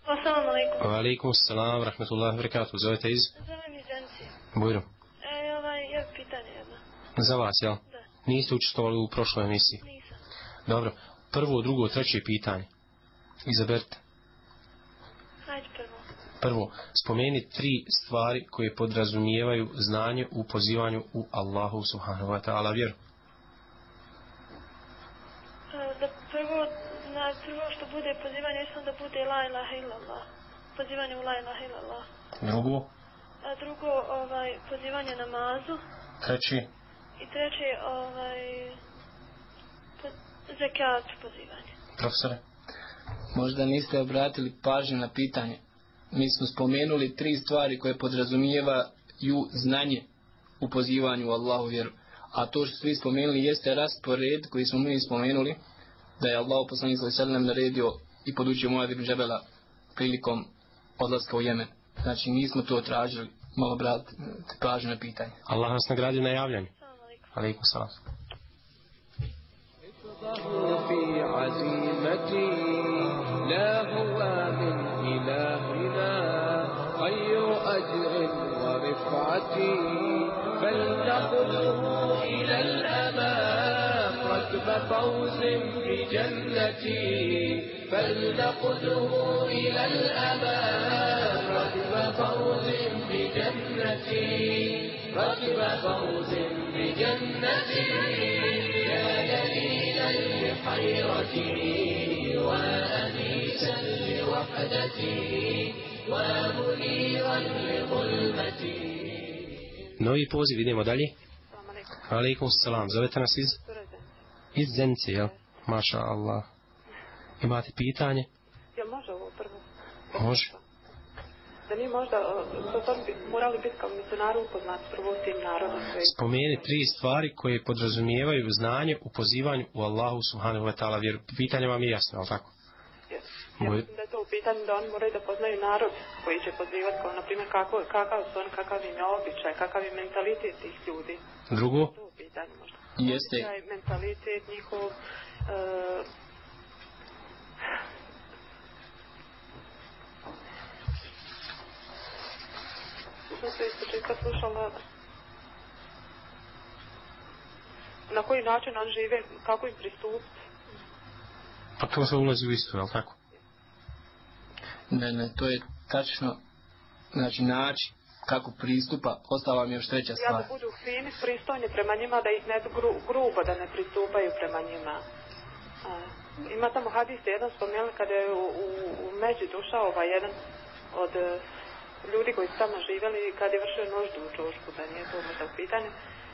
Assalamu alaikum. Wa alaikum salam, rahmatullahi wa barakatuh. Zovete iz? Zovem iz Zenci. Bujro. E, ovaj, je pitanje jedno. Za vas, jel? Da. Niste učestvovali u prošloj emisiji? Nisam. Dobro. Prvo, drugo, treće pitanje. Izaberite. Hajde prvo. Prvo, spomeni tri stvari koje podrazumijevaju znanje u pozivanju u Allahu subhanahu wa ta'ala vjeru. E, da prvo, na prvo što bude pozivanje, islam da bude la ilaha illallah. Pozivanje u la ilaha illallah. Drugo, A drugo, ovaj, pozivanje namazu. treći, I treće, ovaj, zekat pozivanje. profesore. Možda niste obratili pažnju na pitanje. Mi smo spomenuli tri stvari koje podrazumijevaju znanje u pozivanju u Allahu vjeru. A to što svi spomenuli jeste raspored koji smo mi spomenuli da je Allah poslanik sallallahu alejhi ve sellem naredio i podučio Muad ibn Džebela prilikom odlaska u Jemen. Znači nismo to tražili, malo obratiti pažnju na pitanje. Allah nas nagradio na javljanju. Alaikum salam. في عزيمتي. لا هو من إلهنا خير أجر ورفعتي. فلنقله إلى الأمام ركب فوز بجنتي فلنقله إلى الأمام ركب فوز بجنتي ركب فوز بجنتي يا لوحدتي ومنيرا لظلمتي Novi poziv, idemo dalje. Alaikum salam. Zovete nas iz? Iz Zence, jel? Maša Allah. Imate pitanje? Jel može ovo prvo? Može. Da mi možda, uh, to sad bi morali biti kao misionari upoznati prvo s tim narodom. koji- Spomeni tri stvari koje podrazumijevaju znanje u pozivanju u Allahu subhanahu wa ta'ala vjeru. Pitanje vam je jasno, ali tako? Ja mislim da je to u pitanju da oni moraju da poznaju narod koji će pozivati kao, na primjer, kako, kakav su oni, kakav im je običaj, kakav je mentalitet tih ljudi. drugo, To je u pitanju možda. Jeste. Običaj, mentalitet njihov, uh, sam se ispočetka slušala na koji način on žive, kako im pristupiti. pa to se ulazi u isto, jel tako? Ne, ne, to je tačno znači način kako pristupa, ostala vam je još treća Ja stvar. da budu fini, pristojni prema njima, da ih ne gru, grubo, da ne pristupaju prema njima. A, ima tamo hadis jedan spomenuli kada je u, u, u Međi došao ovaj jedan od e, ljudi koji su tamo živjeli kad je vršio noždu u čošku, da nije to možda u pitanju.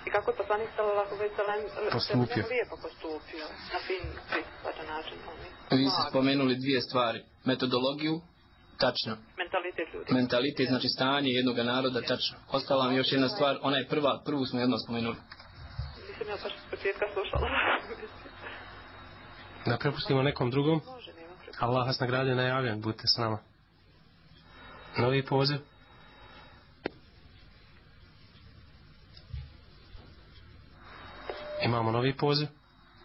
I kako je poslanik sallallahu alejhi ve sellem Postupio. lijepo postupio, na fin, pristupačan način. Vi ste spomenuli dvije stvari. Metodologiju, tačno. Mentalitet ljudi. Mentalitet, znači stanje jednog naroda, tačno. Ostala mi još jedna stvar, ona je prva, prvu smo jedno spomenuli. Nisam ja baš s početka slušala. Da prepustimo nekom drugom. Allah vas nagradio najavljen, budite s nama. Novi poziv. Imamo novi poziv.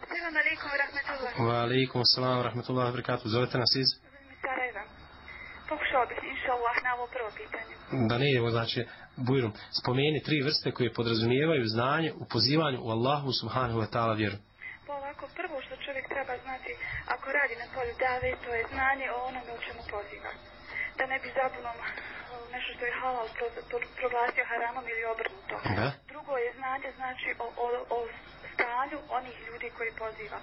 Selam alaikum rahmatullah. Wa alaikum salam rahmatullahi wa barakatuh. Zovete nas iz? Pokušao bih, inša Allah, na ovo prvo pitanje. Da ne idemo, znači, Bujrum, spomeni tri vrste koje podrazumijevaju znanje u pozivanju u Allahu subhanahu wa ta'ala vjeru. Pa ovako, prvo što čovjek treba znati, ako radi na polju dave, to je znanje o onome u čemu poziva. Da ne bi zabunom nešto što je halal pro, pro, proglasio haramom ili obrnuto. Da. Drugo je znanje, znači, o, o, o stanju onih ljudi koji poziva.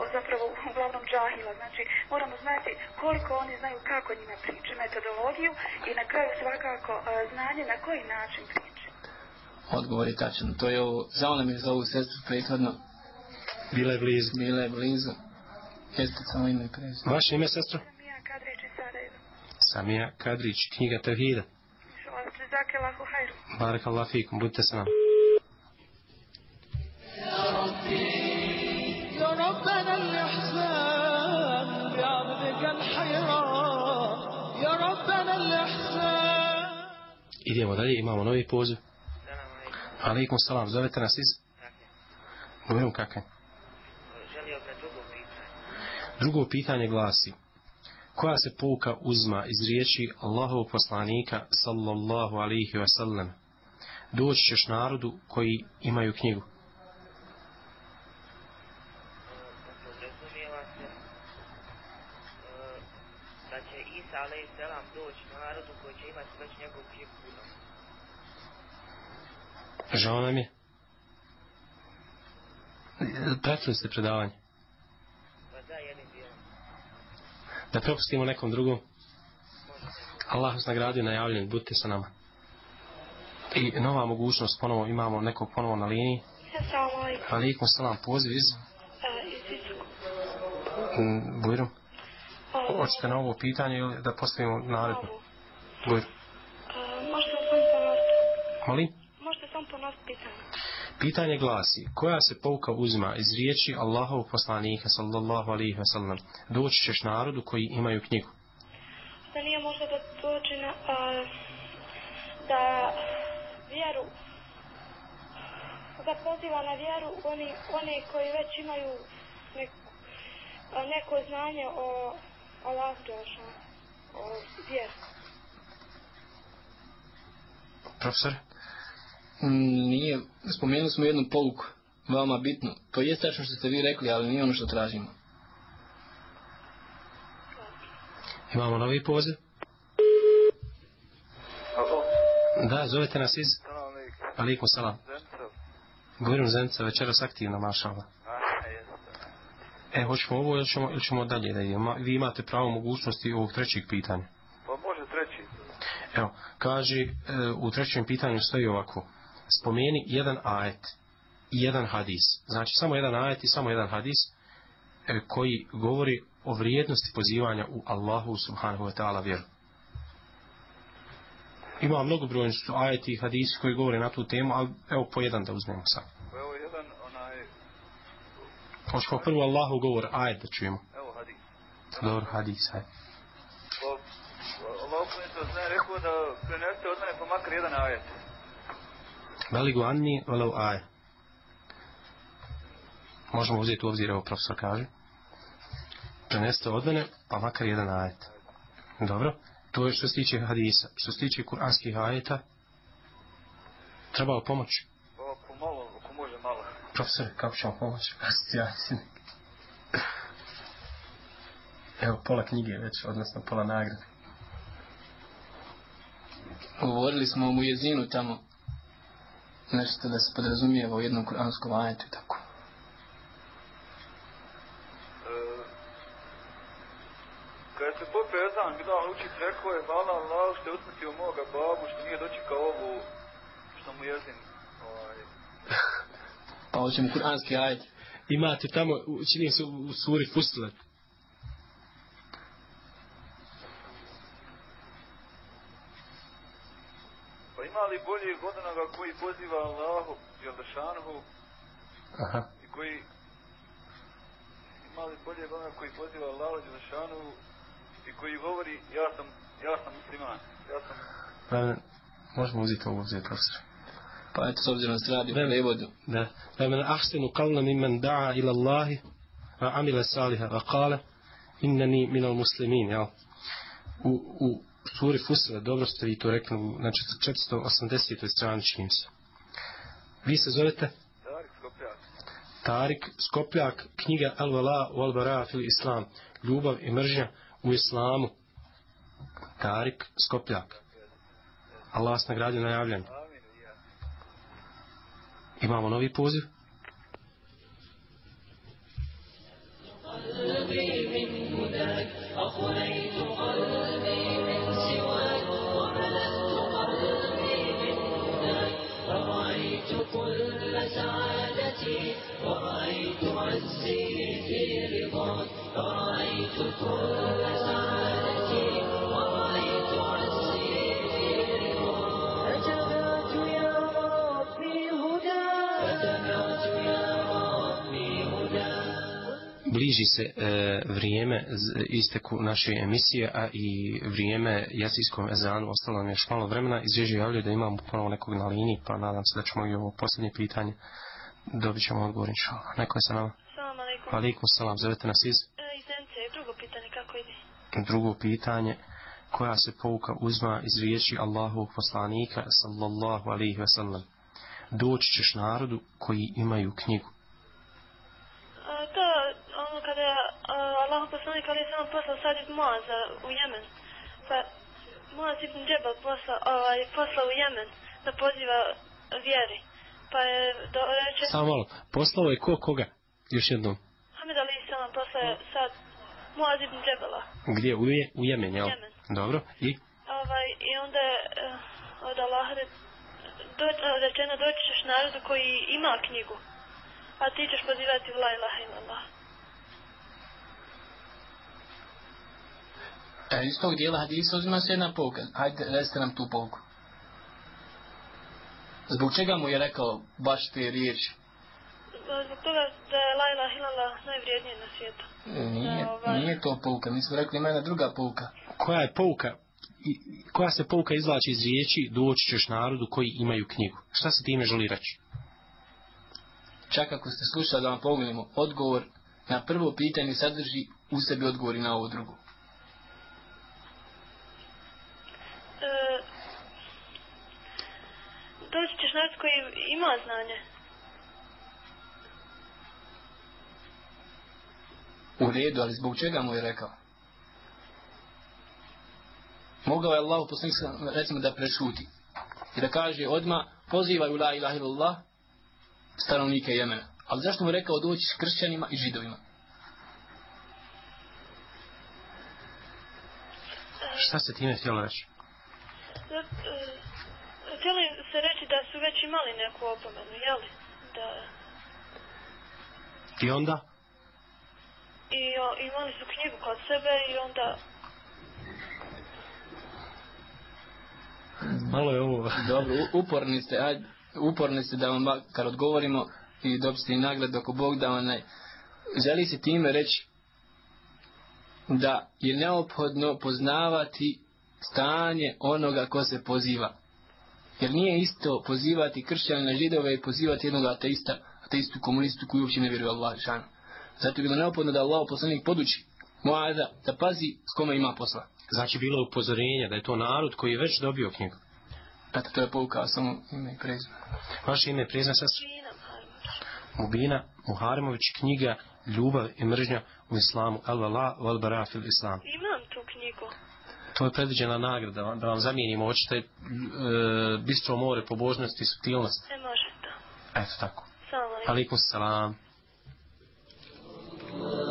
O zapravo, uglavnom džahila. Znači, moramo znati koliko oni znaju kako njima priče, metodologiju i na kraju svakako a, znanje na koji način priče. Odgovor je tačan. To je ovo, žao nam je za ovu sestru prethodno. Bila je blizu. Bila je blizu. Jeste samo ime i prezime. Vaše ime, sestro? Mija Kadrić iz Sarajeva. Samija Kadrić, knjiga Tevhida. Allahu hajru. Barakallah fikum, budite s nama. يا ربنا الإحسان بعبدك الحيران يا ربنا الإحسان Idemo dalje, imamo novi poziv. Alaikum salam, zovete nas iz? Govorim kakaj. Želio bih drugo pitanje. Drugo pitanje glasi. Koja se pouka uzma iz riječi Allahovog poslanika sallallahu alihi wasallam? Doći ćeš narodu koji imaju knjigu. Pratili ste predavanje. Pa da, jednim dijelom. Da propustimo nekom drugom. Allah vas nagradio najavljen, budite sa nama. I nova mogućnost, ponovo imamo nekog ponovo na liniji. Assalamu alaikum. Alaikum salam, poziv iz Bujrum. Hoćete na ovo pitanje ili da postavimo naredno? Bujrum. Možete sam ponositi? Molim? Možete sam ponositi pitanje? Pitanje glasi, koja se pouka uzima iz riječi Allahovog poslanika sallallahu alaihi wa sallam, doći ćeš narodu koji imaju knjigu. Da nije možda da dođe na, uh, da vjeru da poziva na vjeru oni, oni koji već imaju nek, a, neko znanje o Allahu Đelešanu, o vjeru. Profesor? Nije, spomenuli smo jednu pouku, veoma bitnu. To je tačno što ste vi rekli, ali nije ono što tražimo. Imamo novi poziv? Da, zovete nas iz? Alaikum salam. Govorim Zenica, večeras aktivno, mašala. E, hoćemo ovo ili ćemo, ili ćemo dalje da idemo? Vi imate pravo mogućnosti ovog trećeg pitanja. Pa može treći. Evo, kaže, e, u trećem pitanju stoji ovako. Spomeni jedan ajet i jedan hadis. Znači, samo jedan ajet i samo jedan hadis e, koji govori o vrijednosti pozivanja u Allahu subhanahu wa ta'ala vjeru. Ima mnogo brojni su ajeti i hadisi koji govore na tu temu, ali evo po jedan da uzmemo sad. Pa evo jedan onaj, Hoćemo prvo Allahu govor ajet da čujemo. evo hadis. Dobro, hadis, ajde. Pa, Allah upunito zna rekao da preneste od mene pa makar jedan ajet. Veligu anni, velo aje. Možemo uzeti u obzir, evo profesor kaže. Preneste od mene, pa makar jedan ajet. Dobro. To je što se tiče hadisa. Što se tiče kuranskih ajeta, trebao pomoć. Ako malo, ako može malo. Profesor, kako ćemo pomoći? Asocijacije. Evo, pola knjige već, odnosno pola nagrade. Govorili smo o mujezinu tamo. Nešto da se podrazumijeva u jednom kuranskom ajetu i tako. E, Kada se popio Ezan, Bilal učit rekao je hvala Allah što je usmrtio moga babu, što nije dočekao ovu, što mu jezin, ovaj, A hoćemo kuranski ajet. Imate tamo, čini se u suri Fusilet. Pa ima li boljeg od onoga poziva Allahu Jelšanhu Aha. i koji ima li boljeg od onoga koji poziva Allahu Jelšanhu i koji govori ja sam, ja sam musliman, ja sam Pa, možemo uzeti ovo uzeti profesor. Pa eto, s obzirom da se radi o Ne, ne. prevodu. Da. Da men ahsenu qawlan mimman da'a ila Allahi wa amila saliha wa qala innani minal muslimin, jel? U, u suri Fusila, dobro ste vi to rekli, znači 480. strani činim se. Vi se zovete? Tarik Skopljak. Tarik Skopljak, knjiga Al Vala u Al Bara fil Islam, ljubav i mržnja u Islamu. Tarik Skopljak. Allah vas nagradio na javljanju. Imamo novi poziv. ورأيت عزي في رضاك فرأيت كل سعادتي ورأيت عزي في رضاك فتبعت يا ربي هداك فتبعت يا ربي هداك bliži se e, vrijeme z- isteku naše emisije, a i vrijeme jasijskom ezanu, ostalo nam je još malo vremena. Izvježu javljaju da imamo ponovo nekog na liniji, pa nadam se da ćemo i ovo posljednje pitanje dobit ćemo odgovor, inša Allah. Neko je sa nama. Alikum salam, zovete nas iz E, iz NC, drugo pitanje, kako ide? drugo pitanje koja se pouka uzma iz riječi Allahovog poslanika sallallahu alaihi ve sellem. Doći ćeš narodu koji imaju knjigu. A, to, ono kada je a, Allah poslanik ali sam poslao sad iz Moaza u Jemen. Pa Moaz ibn Džebel poslao, ovaj, poslao u Jemen da poziva vjeri. Pa je do, reče... Samo malo, poslao je ko koga? Još jednom. Sam poslao je sad Moaz ibn Džebela. Gdje? U, je, u Jemen, jel? Jemen. Dobro. I? Ovaj, I onda je eh, od Allaha re, do, rečeno doći ćeš narodu koji ima knjigu. A ti ćeš pozivati u la ilaha illallah. E, iz tog dijela hadisa uzima se jedna pouka. Hajde, recite nam tu pouku. Zbog čega mu je rekao baš te riječi? Zbog toga da je la ilaha illallah najvrijednije na svijetu. E, Nije, Da, ovaj- nije to pouka. Mi smo rekli ima jedna druga pouka. Koja je pouka? I, koja se pouka izvlači iz riječi doći ćeš narodu koji imaju knjigu? Šta se time želi reći? Čak ako ste slušali da vam pogledamo, odgovor na prvo pitanje sadrži u sebi odgovori na ovo drugo. E, doći ćeš narod koji ima znanje. U redu, ali zbog čega mu je rekao? Mogao je Allah poslanik recimo da prešuti. I da kaže odma pozivaju la ilaha illallah stanovnike Jemena. Ali zašto mu je rekao doći s kršćanima i židovima? Šta se time htjelo reći? Htjeli se reći da su već imali neku opomenu, jeli? Da, I onda? I o, imali su knjigu kod sebe i onda Malo je ovo. Dobro, uporni ste, ajde, uporni ste da vam kad odgovorimo i dobiste i nagradu ako Bog da vam ne... Želi se time reći da je neophodno poznavati stanje onoga ko se poziva. Jer nije isto pozivati kršćana židove i pozivati jednog ateista, ateistu, komunistu koji uopće ne vjeruje Allah šanu. Zato je bilo neophodno da Allah poslanik poduči Moaza da pazi s kome ima posla. Znači bilo je upozorenje da je to narod koji je već dobio knjigu. Eto, to je pouka samo ime i prezime. Vaše ime je prizna sestra? Mubina Muharimović, knjiga Ljubav i mržnja u islamu. Al vala wal bara fil islam. Imam tu knjigu. To je predviđena nagrada da vam, zamijenimo. Hoćete e, bistro more, pobožnost i subtilnost. E, može to. Eto tako. Salam. Alikum salam. Amen.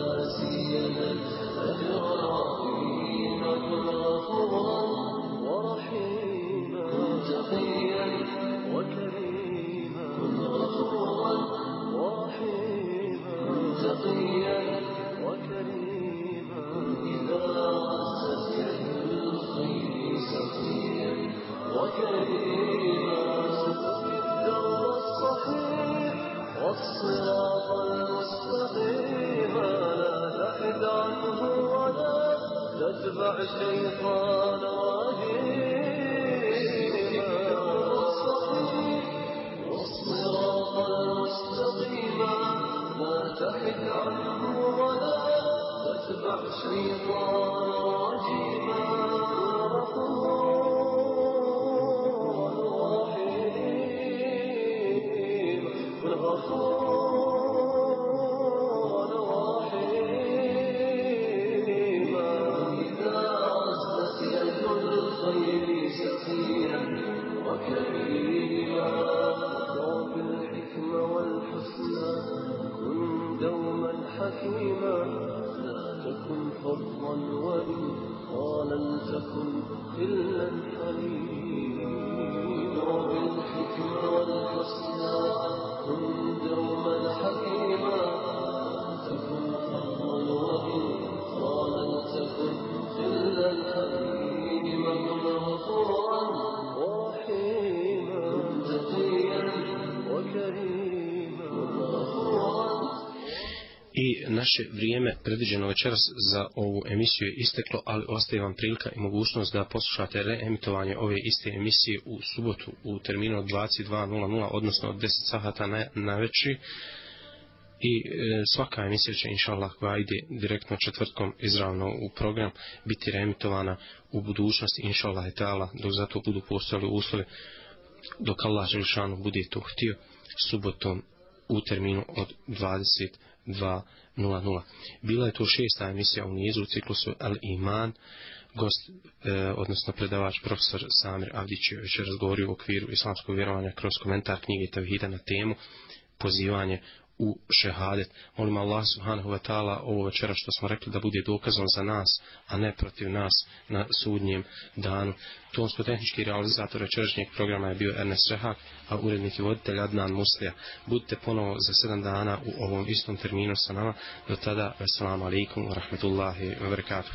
Naše vrijeme predviđeno večeras za ovu emisiju je isteklo, ali ostaje vam prilika i mogućnost da poslušate reemitovanje ove iste emisije u subotu u terminu od 22.00, odnosno od 10 sahata na, na večeri. I e, svaka emisija će, inša Allah, koja ide direktno četvrtkom izravno u program, biti reemitovana u budućnosti, inša Allah, i ta'ala, dok zato budu postojali uslovi, dok Allah Želšanu bude to htio, subotom u terminu od 20 2.00. Bila je to šesta emisija u nizu u ciklusu Al Iman, gost, e, odnosno predavač profesor Samir Avdić je već razgovorio u okviru islamskog vjerovanja kroz komentar knjige Tavhida na temu pozivanje u šehadet. Molim Allah subhanahu wa ta'ala ovo večera što smo rekli da bude dokazom za nas, a ne protiv nas na sudnjem danu. Tonsko-tehnički realizator večerašnjeg programa je bio Ernest Rehak, a urednik i voditelj Adnan Muslija. Budite ponovo za sedam dana u ovom istom terminu sa nama. Do tada, assalamu alaikum wa rahmetullahi wa barakatuh.